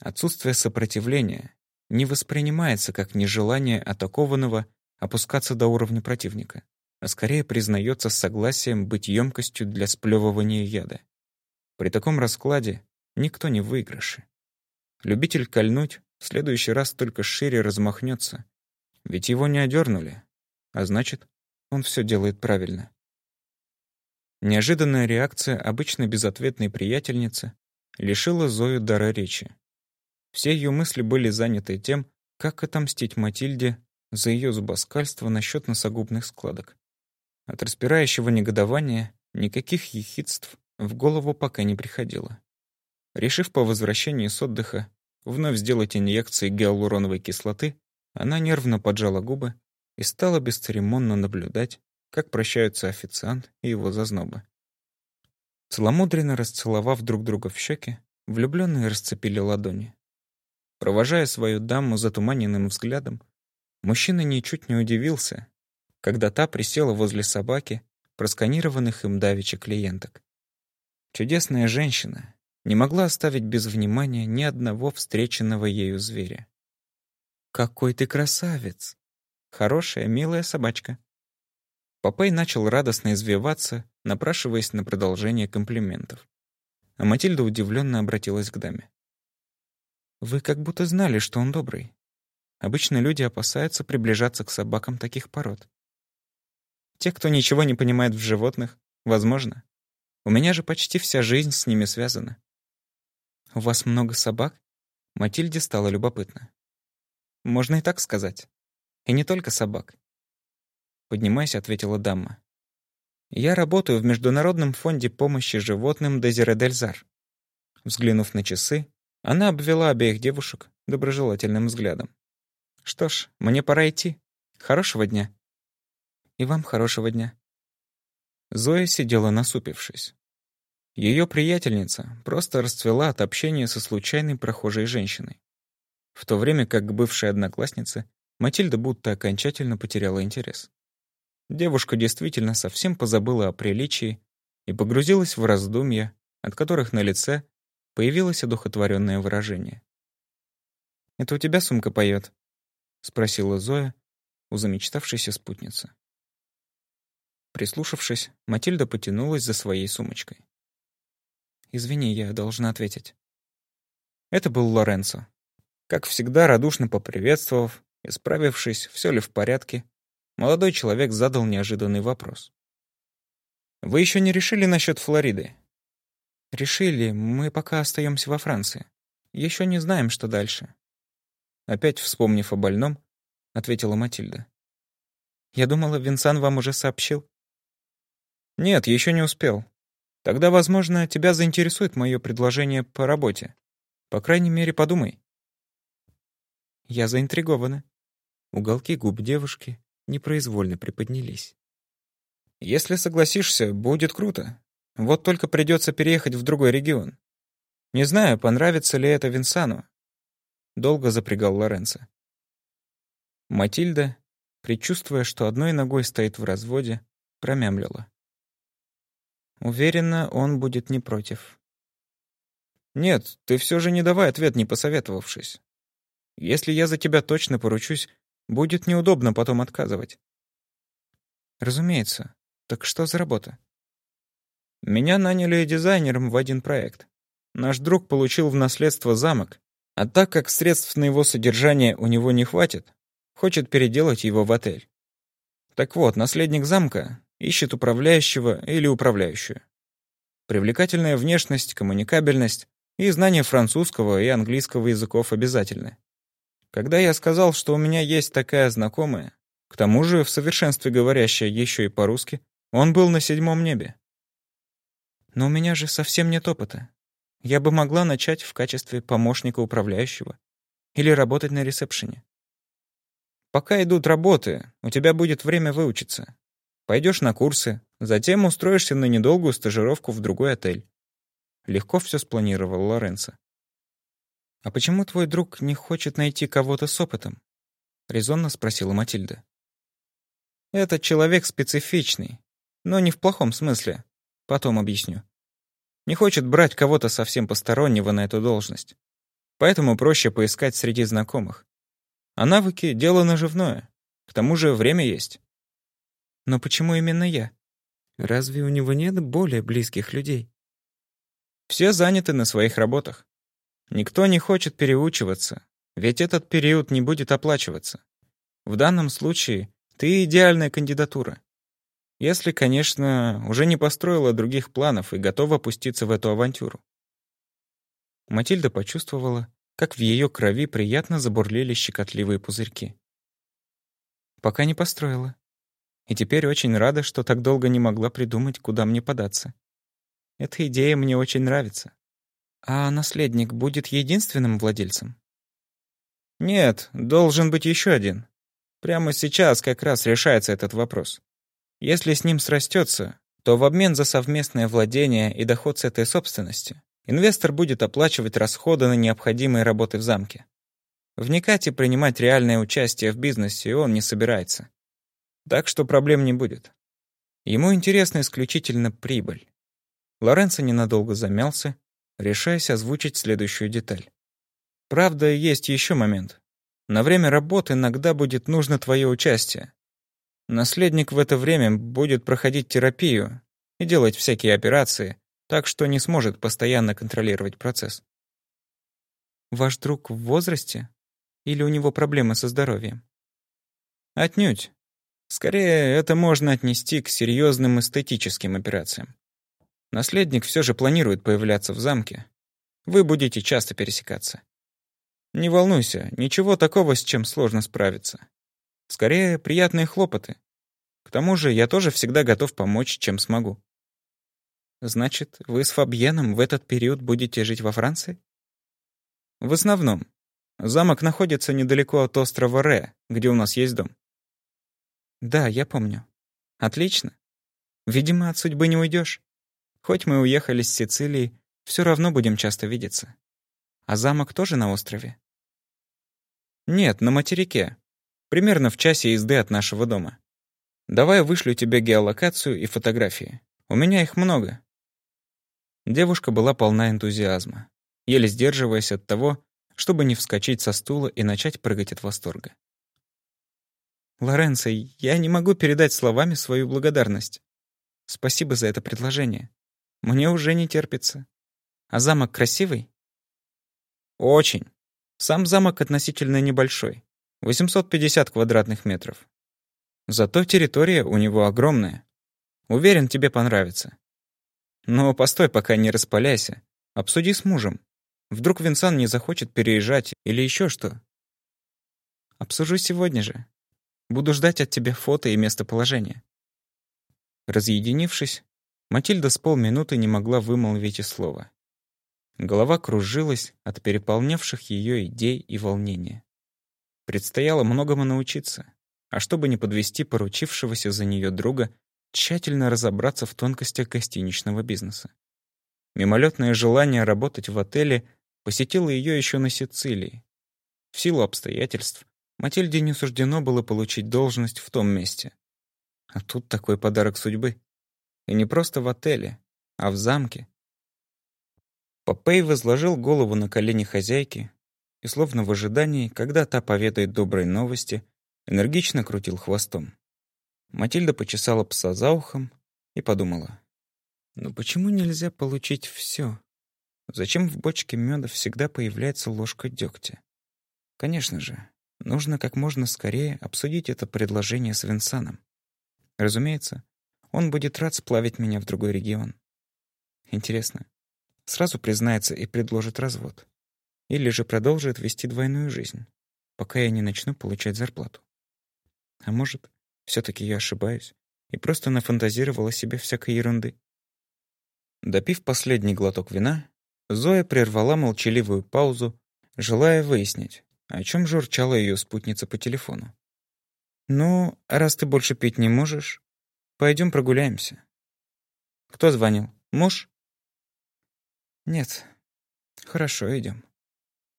Отсутствие сопротивления не воспринимается как нежелание атакованного опускаться до уровня противника, а скорее признается согласием быть емкостью для сплевывания яда. При таком раскладе никто не в выигрыше. Любитель кольнуть в следующий раз только шире размахнется, ведь его не одернули, а значит, он все делает правильно. Неожиданная реакция обычно безответной приятельницы лишила Зою дара речи. Все ее мысли были заняты тем, как отомстить Матильде за ее зубоскальство насчет носогубных складок. От распирающего негодования никаких ехидств в голову пока не приходило. Решив по возвращении с отдыха вновь сделать инъекции гиалуроновой кислоты, она нервно поджала губы и стала бесцеремонно наблюдать, как прощаются официант и его зазнобы. Целомудренно расцеловав друг друга в щеки, влюбленные расцепили ладони. Провожая свою даму затуманенным взглядом, мужчина ничуть не удивился, когда та присела возле собаки, просканированных им давеча клиенток. Чудесная женщина не могла оставить без внимания ни одного встреченного ею зверя. «Какой ты красавец! Хорошая, милая собачка!» Папай начал радостно извиваться, напрашиваясь на продолжение комплиментов. А Матильда удивленно обратилась к даме. Вы как будто знали, что он добрый. Обычно люди опасаются приближаться к собакам таких пород. Те, кто ничего не понимает в животных, возможно. У меня же почти вся жизнь с ними связана. У вас много собак? Матильде стало любопытно. Можно и так сказать. И не только собак. Поднимаясь, ответила дама. Я работаю в Международном фонде помощи животным Дезиредельзар. Взглянув на часы, она обвела обеих девушек доброжелательным взглядом. «Что ж, мне пора идти. Хорошего дня». «И вам хорошего дня». Зоя сидела насупившись. Ее приятельница просто расцвела от общения со случайной прохожей женщиной. В то время как к бывшей однокласснице Матильда будто окончательно потеряла интерес. Девушка действительно совсем позабыла о приличии и погрузилась в раздумья, от которых на лице появилось одухотворенное выражение. «Это у тебя сумка поет?» — спросила Зоя у замечтавшейся спутницы. Прислушавшись, Матильда потянулась за своей сумочкой. «Извини, я должна ответить». Это был Лоренцо. Как всегда, радушно поприветствовав и справившись, все ли в порядке, молодой человек задал неожиданный вопрос. «Вы еще не решили насчет Флориды?» Решили, мы пока остаемся во Франции. Еще не знаем, что дальше. Опять вспомнив о больном, ответила Матильда. Я думала, Винсан вам уже сообщил. Нет, еще не успел. Тогда, возможно, тебя заинтересует мое предложение по работе. По крайней мере, подумай. Я заинтригована. Уголки губ девушки непроизвольно приподнялись. «Если согласишься, будет круто. Вот только придется переехать в другой регион. Не знаю, понравится ли это Винсану». Долго запрягал Лоренцо. Матильда, предчувствуя, что одной ногой стоит в разводе, промямлила. Уверена, он будет не против. Нет, ты все же не давай ответ, не посоветовавшись. Если я за тебя точно поручусь, будет неудобно потом отказывать. Разумеется. Так что за работа? Меня наняли дизайнером в один проект. Наш друг получил в наследство замок, а так как средств на его содержание у него не хватит, хочет переделать его в отель. Так вот, наследник замка ищет управляющего или управляющую. Привлекательная внешность, коммуникабельность и знание французского и английского языков обязательны. Когда я сказал, что у меня есть такая знакомая, к тому же в совершенстве говорящая еще и по-русски, он был на седьмом небе. Но у меня же совсем нет опыта. Я бы могла начать в качестве помощника управляющего или работать на ресепшене. Пока идут работы, у тебя будет время выучиться. Пойдешь на курсы, затем устроишься на недолгую стажировку в другой отель. Легко все спланировал Лоренцо. «А почему твой друг не хочет найти кого-то с опытом?» — резонно спросила Матильда. «Этот человек специфичный, но не в плохом смысле. Потом объясню. Не хочет брать кого-то совсем постороннего на эту должность. Поэтому проще поискать среди знакомых. А навыки — дело наживное. К тому же время есть. Но почему именно я? Разве у него нет более близких людей? Все заняты на своих работах. Никто не хочет переучиваться, ведь этот период не будет оплачиваться. В данном случае ты идеальная кандидатура. Если, конечно, уже не построила других планов и готова опуститься в эту авантюру. Матильда почувствовала, как в ее крови приятно забурлили щекотливые пузырьки. Пока не построила. И теперь очень рада, что так долго не могла придумать, куда мне податься. Эта идея мне очень нравится. А наследник будет единственным владельцем? Нет, должен быть еще один. Прямо сейчас как раз решается этот вопрос. Если с ним срастется, то в обмен за совместное владение и доход с этой собственности инвестор будет оплачивать расходы на необходимые работы в замке. Вникать и принимать реальное участие в бизнесе он не собирается. Так что проблем не будет. Ему интересна исключительно прибыль. Лоренцо ненадолго замялся, решаясь озвучить следующую деталь. Правда, есть еще момент. На время работы иногда будет нужно твое участие. Наследник в это время будет проходить терапию и делать всякие операции, так что не сможет постоянно контролировать процесс. Ваш друг в возрасте? Или у него проблемы со здоровьем? Отнюдь. Скорее, это можно отнести к серьезным эстетическим операциям. Наследник все же планирует появляться в замке. Вы будете часто пересекаться. Не волнуйся, ничего такого, с чем сложно справиться. Скорее, приятные хлопоты. К тому же я тоже всегда готов помочь, чем смогу. Значит, вы с Фабьеном в этот период будете жить во Франции? В основном. Замок находится недалеко от острова Ре, где у нас есть дом. Да, я помню. Отлично. Видимо, от судьбы не уйдешь. Хоть мы уехали с Сицилии, все равно будем часто видеться. А замок тоже на острове? Нет, на материке. Примерно в часе езды от нашего дома. Давай вышлю тебе геолокацию и фотографии. У меня их много. Девушка была полна энтузиазма, еле сдерживаясь от того, чтобы не вскочить со стула и начать прыгать от восторга. «Лоренцо, я не могу передать словами свою благодарность. Спасибо за это предложение. Мне уже не терпится. А замок красивый? Очень. Сам замок относительно небольшой. 850 квадратных метров. Зато территория у него огромная. Уверен, тебе понравится. Но постой, пока не распаляйся. Обсуди с мужем. Вдруг Винсан не захочет переезжать или еще что. Обсужу сегодня же. Буду ждать от тебя фото и местоположение. Разъединившись, Матильда с полминуты не могла вымолвить и слова. Голова кружилась от переполнявших ее идей и волнения. Предстояло многому научиться, а чтобы не подвести поручившегося за нее друга, тщательно разобраться в тонкостях гостиничного бизнеса. Мимолетное желание работать в отеле посетило ее еще на Сицилии. В силу обстоятельств Матильде не суждено было получить должность в том месте. А тут такой подарок судьбы. И не просто в отеле, а в замке. Попей возложил голову на колени хозяйки и, словно в ожидании, когда та поведает добрые новости, энергично крутил хвостом. Матильда почесала пса за ухом и подумала. «Ну почему нельзя получить все? Зачем в бочке меда всегда появляется ложка дегтя? Конечно же, нужно как можно скорее обсудить это предложение с Винсаном. Разумеется, он будет рад сплавить меня в другой регион. Интересно, сразу признается и предложит развод? Или же продолжит вести двойную жизнь, пока я не начну получать зарплату? А может, все таки я ошибаюсь и просто нафантазировала себе всякой ерунды? Допив последний глоток вина, Зоя прервала молчаливую паузу, желая выяснить, о чем журчала ее спутница по телефону. «Ну, раз ты больше пить не можешь, пойдем прогуляемся». «Кто звонил? Муж?» «Нет. Хорошо, идем.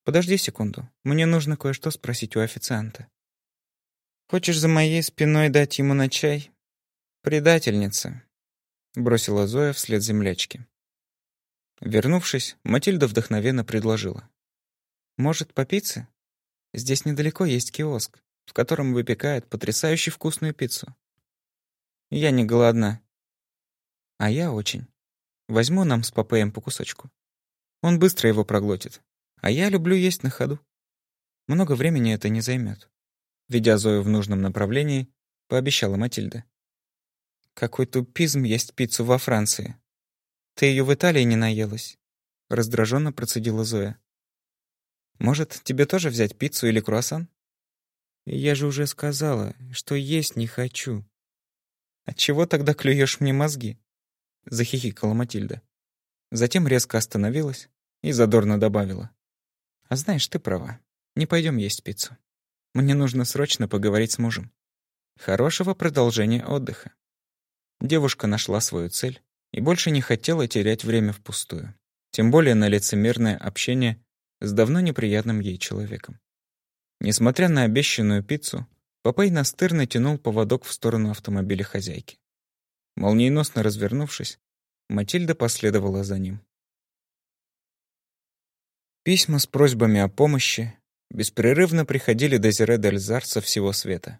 Подожди секунду. Мне нужно кое-что спросить у официанта». «Хочешь за моей спиной дать ему на чай?» «Предательница», — бросила Зоя вслед землячке. Вернувшись, Матильда вдохновенно предложила. «Может, по пицце? Здесь недалеко есть киоск, в котором выпекают потрясающе вкусную пиццу. Я не голодна. А я очень. Возьму нам с Попеем по кусочку. Он быстро его проглотит. А я люблю есть на ходу. Много времени это не займет. Ведя Зою в нужном направлении, пообещала Матильда. Какой тупизм есть пиццу во Франции. Ты ее в Италии не наелась? Раздраженно процедила Зоя. Может, тебе тоже взять пиццу или круассан? Я же уже сказала, что есть не хочу. Отчего тогда клюешь мне мозги? — захихикала Матильда. Затем резко остановилась и задорно добавила. «А знаешь, ты права. Не пойдем есть пиццу. Мне нужно срочно поговорить с мужем. Хорошего продолжения отдыха». Девушка нашла свою цель и больше не хотела терять время впустую. Тем более на лицемерное общение с давно неприятным ей человеком. Несмотря на обещанную пиццу, Попей настырно тянул поводок в сторону автомобиля хозяйки. Молниеносно развернувшись, Матильда последовала за ним. Письма с просьбами о помощи беспрерывно приходили до Зере Дельзар со всего света.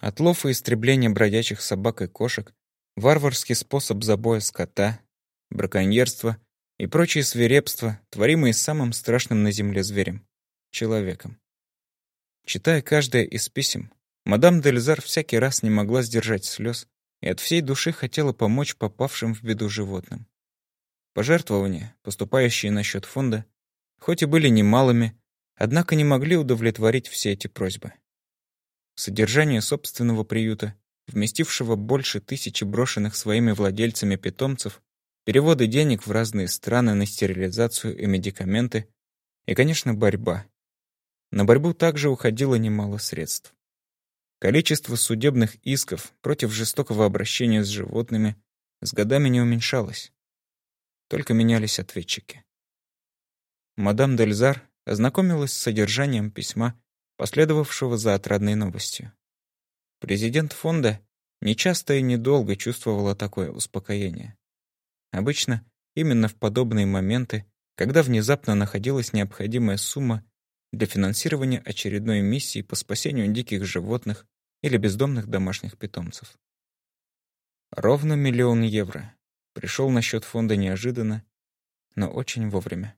Отлов и истребление бродячих собак и кошек, варварский способ забоя скота, браконьерство и прочие свирепства, творимые самым страшным на земле зверем — человеком. Читая каждое из писем, мадам Дельзар всякий раз не могла сдержать слез и от всей души хотела помочь попавшим в беду животным. Пожертвования, поступающие на счет фонда, хоть и были немалыми, однако не могли удовлетворить все эти просьбы. Содержание собственного приюта, вместившего больше тысячи брошенных своими владельцами питомцев, переводы денег в разные страны на стерилизацию и медикаменты, и, конечно, борьба. На борьбу также уходило немало средств. Количество судебных исков против жестокого обращения с животными с годами не уменьшалось. Только менялись ответчики. Мадам Дельзар ознакомилась с содержанием письма, последовавшего за отрадной новостью. Президент фонда нечасто и недолго чувствовала такое успокоение. Обычно именно в подобные моменты, когда внезапно находилась необходимая сумма для финансирования очередной миссии по спасению диких животных или бездомных домашних питомцев. Ровно миллион евро пришел на счет фонда неожиданно, но очень вовремя.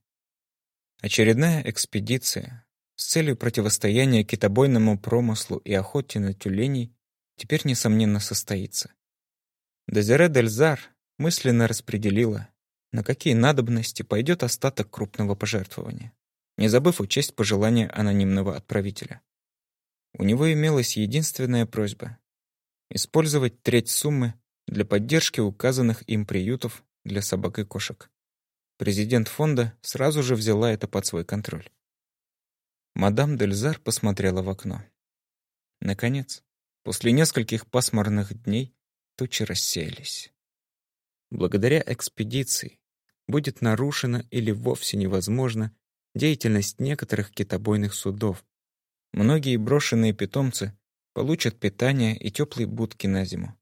Очередная экспедиция с целью противостояния китобойному промыслу и охоте на тюленей теперь, несомненно, состоится. Дезире Дельзар мысленно распределила, на какие надобности пойдет остаток крупного пожертвования, не забыв учесть пожелания анонимного отправителя. У него имелась единственная просьба — использовать треть суммы для поддержки указанных им приютов для собак и кошек. Президент фонда сразу же взяла это под свой контроль. Мадам Дельзар посмотрела в окно. Наконец, После нескольких пасмурных дней тучи рассеялись. Благодаря экспедиции будет нарушена или вовсе невозможна деятельность некоторых китобойных судов. Многие брошенные питомцы получат питание и теплые будки на зиму.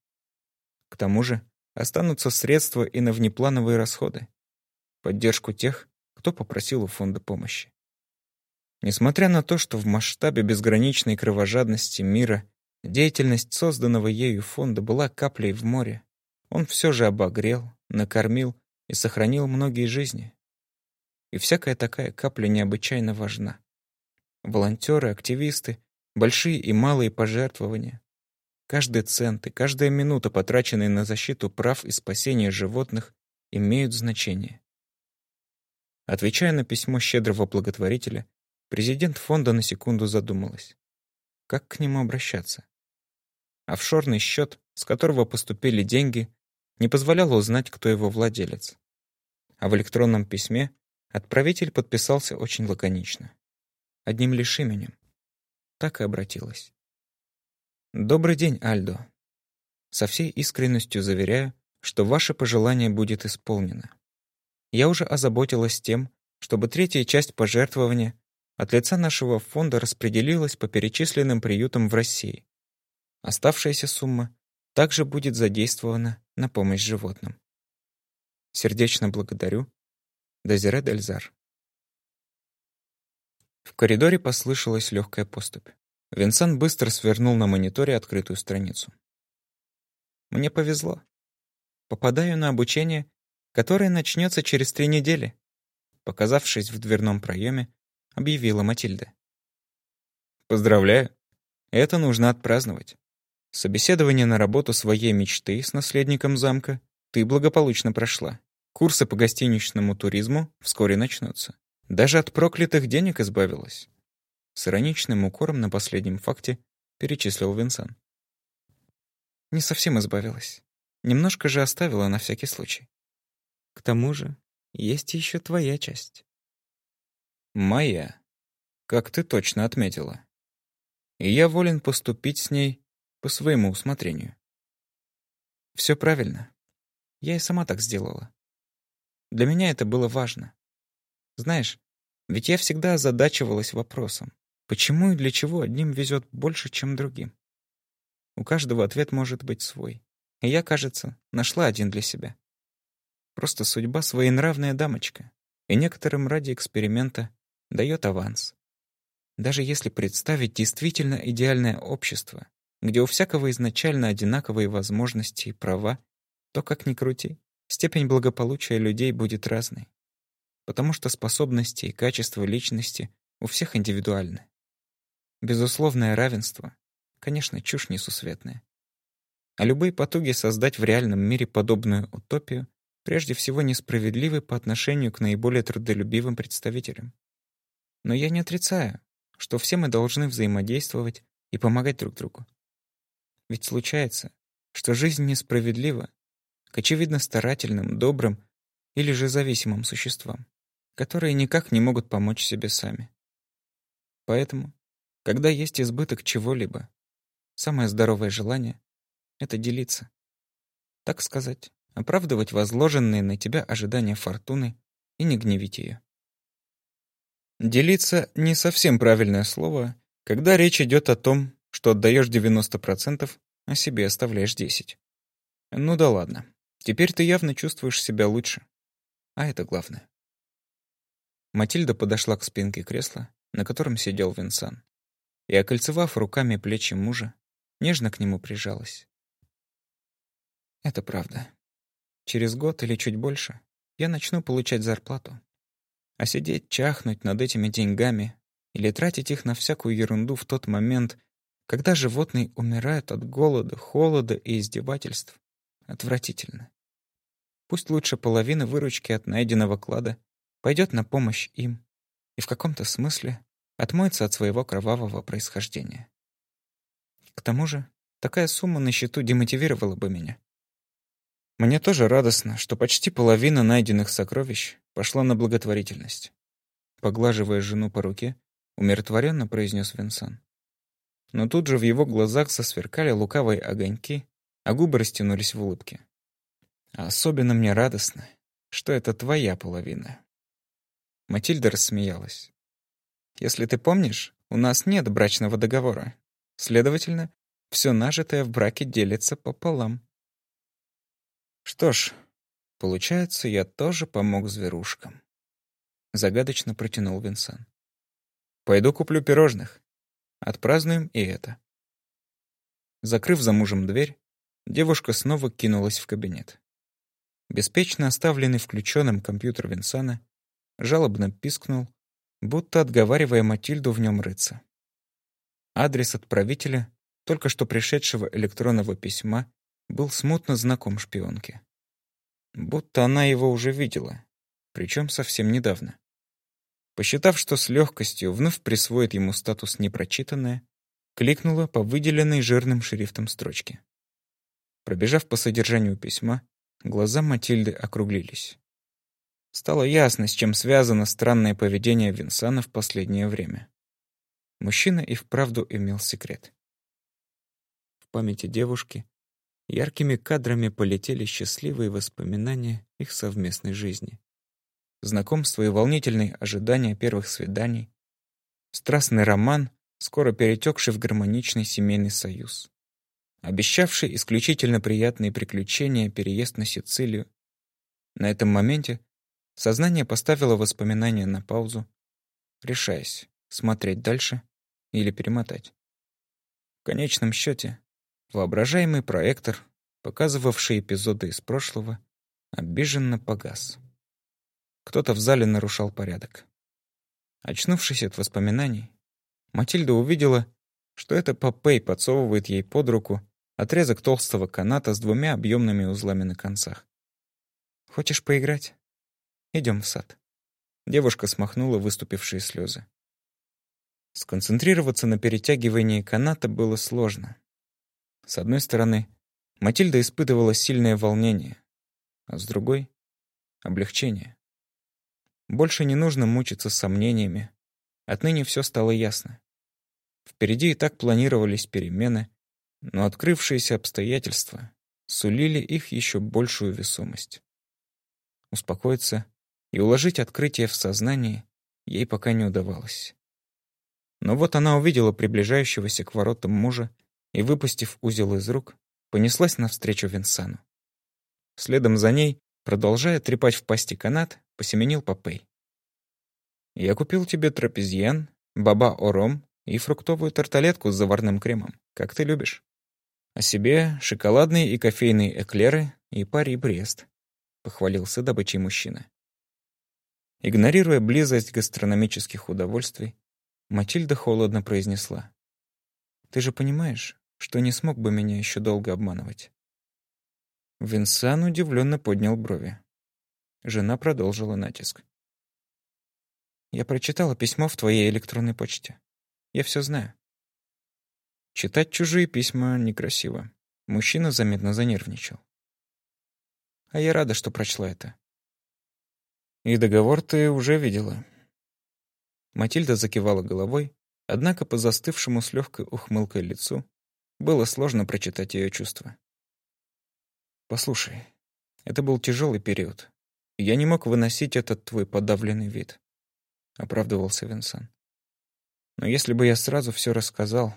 К тому же останутся средства и на внеплановые расходы. Поддержку тех, кто попросил у фонда помощи. Несмотря на то, что в масштабе безграничной кровожадности мира деятельность созданного ею фонда была каплей в море, он все же обогрел, накормил и сохранил многие жизни. И всякая такая капля необычайно важна. Волонтеры, активисты, большие и малые пожертвования. Каждый цент и каждая минута, потраченные на защиту прав и спасение животных, имеют значение. Отвечая на письмо щедрого благотворителя, президент фонда на секунду задумалась. Как к нему обращаться? Офшорный счет, с которого поступили деньги, не позволял узнать, кто его владелец. А в электронном письме отправитель подписался очень лаконично. Одним лишь именем. Так и обратилась. «Добрый день, Альдо. Со всей искренностью заверяю, что ваше пожелание будет исполнено. Я уже озаботилась тем, чтобы третья часть пожертвования от лица нашего фонда распределилась по перечисленным приютам в России. Оставшаяся сумма также будет задействована на помощь животным. Сердечно благодарю. Дезире Дельзар. В коридоре послышалась легкая поступь. Винсан быстро свернул на мониторе открытую страницу. Мне повезло. Попадаю на обучение, которое начнется через три недели. Показавшись в дверном проеме, объявила Матильда. Поздравляю. Это нужно отпраздновать. Собеседование на работу своей мечты с наследником замка ты благополучно прошла. Курсы по гостиничному туризму вскоре начнутся. Даже от проклятых денег избавилась. С ироничным укором на последнем факте перечислил Винсан. Не совсем избавилась. Немножко же оставила на всякий случай. К тому же, есть еще твоя часть. Моя, как ты точно отметила. И я волен поступить с ней по своему усмотрению. Все правильно. Я и сама так сделала. Для меня это было важно. Знаешь, ведь я всегда озадачивалась вопросом, почему и для чего одним везет больше, чем другим. У каждого ответ может быть свой. И я, кажется, нашла один для себя. Просто судьба своенравная дамочка, и некоторым ради эксперимента дает аванс. Даже если представить действительно идеальное общество, где у всякого изначально одинаковые возможности и права, то, как ни крути, степень благополучия людей будет разной. Потому что способности и качество личности у всех индивидуальны. Безусловное равенство, конечно, чушь несусветная. А любые потуги создать в реальном мире подобную утопию прежде всего несправедливы по отношению к наиболее трудолюбивым представителям. Но я не отрицаю, что все мы должны взаимодействовать и помогать друг другу. Ведь случается, что жизнь несправедлива к очевидно старательным, добрым или же зависимым существам, которые никак не могут помочь себе сами. Поэтому, когда есть избыток чего-либо, самое здоровое желание — это делиться. Так сказать, оправдывать возложенные на тебя ожидания фортуны и не гневить ее. Делиться — не совсем правильное слово, когда речь идет о том, что отдаешь 90%, а себе оставляешь 10%. Ну да ладно. Теперь ты явно чувствуешь себя лучше. А это главное. Матильда подошла к спинке кресла, на котором сидел Винсан, и, окольцевав руками плечи мужа, нежно к нему прижалась. Это правда. Через год или чуть больше я начну получать зарплату. А сидеть, чахнуть над этими деньгами или тратить их на всякую ерунду в тот момент, когда животные умирают от голода, холода и издевательств, отвратительно. Пусть лучше половина выручки от найденного клада пойдет на помощь им и в каком-то смысле отмоется от своего кровавого происхождения. К тому же, такая сумма на счету демотивировала бы меня. Мне тоже радостно, что почти половина найденных сокровищ пошла на благотворительность. Поглаживая жену по руке, умиротворенно произнес Винсан. но тут же в его глазах засверкали лукавые огоньки, а губы растянулись в улыбке. Особенно мне радостно, что это твоя половина. Матильда рассмеялась. Если ты помнишь, у нас нет брачного договора. Следовательно, все нажитое в браке делится пополам. Что ж, получается, я тоже помог зверушкам. Загадочно протянул Винсан. Пойду куплю пирожных. Отпразднуем и это. Закрыв за мужем дверь, девушка снова кинулась в кабинет. Беспечно оставленный включенным компьютер Винсана жалобно пискнул, будто отговаривая Матильду в нем рыться. Адрес отправителя, только что пришедшего электронного письма, был смутно знаком шпионке. Будто она его уже видела, причем совсем недавно. Посчитав, что с легкостью вновь присвоит ему статус «непрочитанное», кликнула по выделенной жирным шрифтом строчке. Пробежав по содержанию письма, глаза Матильды округлились. Стало ясно, с чем связано странное поведение Винсана в последнее время. Мужчина и вправду имел секрет. В памяти девушки яркими кадрами полетели счастливые воспоминания их совместной жизни знакомство и волнительные ожидания первых свиданий, страстный роман, скоро перетекший в гармоничный семейный союз, обещавший исключительно приятные приключения переезд на Сицилию. На этом моменте сознание поставило воспоминания на паузу, решаясь, смотреть дальше или перемотать. В конечном счете, воображаемый проектор, показывавший эпизоды из прошлого, обиженно погас. Кто-то в зале нарушал порядок. Очнувшись от воспоминаний, Матильда увидела, что это Попей подсовывает ей под руку отрезок толстого каната с двумя объемными узлами на концах. «Хочешь поиграть? Идем в сад». Девушка смахнула выступившие слезы. Сконцентрироваться на перетягивании каната было сложно. С одной стороны, Матильда испытывала сильное волнение, а с другой — облегчение. Больше не нужно мучиться сомнениями. Отныне все стало ясно. Впереди и так планировались перемены, но открывшиеся обстоятельства сулили их еще большую весомость. Успокоиться и уложить открытие в сознание ей пока не удавалось. Но вот она увидела приближающегося к воротам мужа и, выпустив узел из рук, понеслась навстречу Винсану. Следом за ней, продолжая трепать в пасти канат, посеменил Попей. «Я купил тебе трапезьен, баба-ором и фруктовую тарталетку с заварным кремом, как ты любишь. А себе шоколадные и кофейные эклеры и пари-брест», — похвалился добычей мужчина. Игнорируя близость гастрономических удовольствий, Матильда холодно произнесла. «Ты же понимаешь, что не смог бы меня еще долго обманывать?» Винсан удивленно поднял брови. Жена продолжила натиск. «Я прочитала письмо в твоей электронной почте. Я все знаю». Читать чужие письма некрасиво. Мужчина заметно занервничал. «А я рада, что прочла это». «И договор ты уже видела». Матильда закивала головой, однако по застывшему с легкой ухмылкой лицу было сложно прочитать ее чувства. «Послушай, это был тяжелый период. Я не мог выносить этот твой подавленный вид, оправдывался Винсан. Но если бы я сразу все рассказал,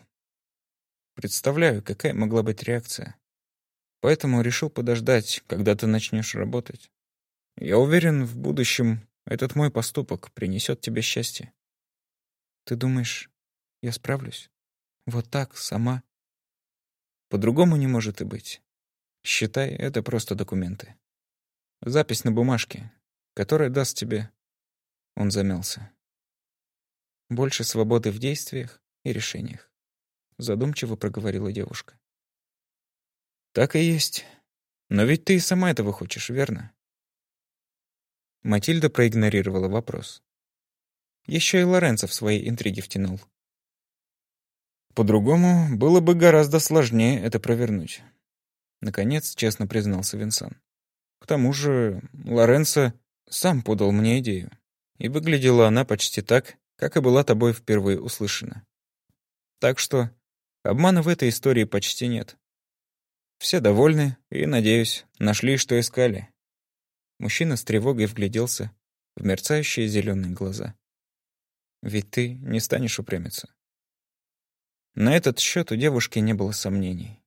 представляю, какая могла быть реакция. Поэтому решил подождать, когда ты начнешь работать. Я уверен, в будущем этот мой поступок принесет тебе счастье. Ты думаешь, я справлюсь? Вот так, сама? По-другому не может и быть. Считай, это просто документы. Запись на бумажке, которая даст тебе...» Он замялся. «Больше свободы в действиях и решениях», — задумчиво проговорила девушка. «Так и есть. Но ведь ты и сама этого хочешь, верно?» Матильда проигнорировала вопрос. Еще и Лоренцо в свои интриги втянул. По-другому было бы гораздо сложнее это провернуть. Наконец, честно признался Винсан. К тому же Лоренцо сам подал мне идею. И выглядела она почти так, как и была тобой впервые услышана. Так что Обмана в этой истории почти нет. Все довольны и, надеюсь, нашли, что искали. Мужчина с тревогой вгляделся в мерцающие зеленые глаза. Ведь ты не станешь упрямиться. На этот счет у девушки не было сомнений.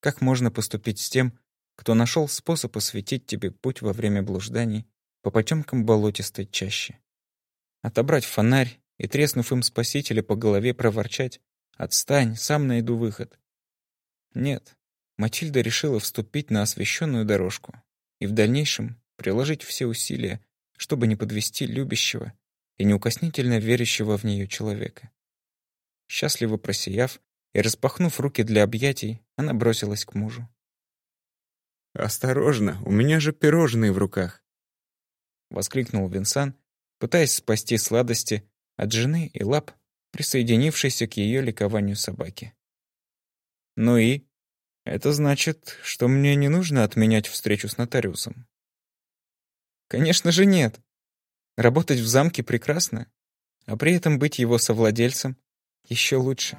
Как можно поступить с тем, кто нашел способ осветить тебе путь во время блужданий по потемкам болотистой чаще? Отобрать фонарь и, треснув им спасителя по голове, проворчать «Отстань, сам найду выход». Нет, Матильда решила вступить на освещенную дорожку и в дальнейшем приложить все усилия, чтобы не подвести любящего и неукоснительно верящего в нее человека. Счастливо просияв и распахнув руки для объятий, она бросилась к мужу. «Осторожно, у меня же пирожные в руках!» — воскликнул Винсан, пытаясь спасти сладости от жены и лап, присоединившейся к ее ликованию собаки. «Ну и? Это значит, что мне не нужно отменять встречу с нотариусом?» «Конечно же нет. Работать в замке прекрасно, а при этом быть его совладельцем еще лучше».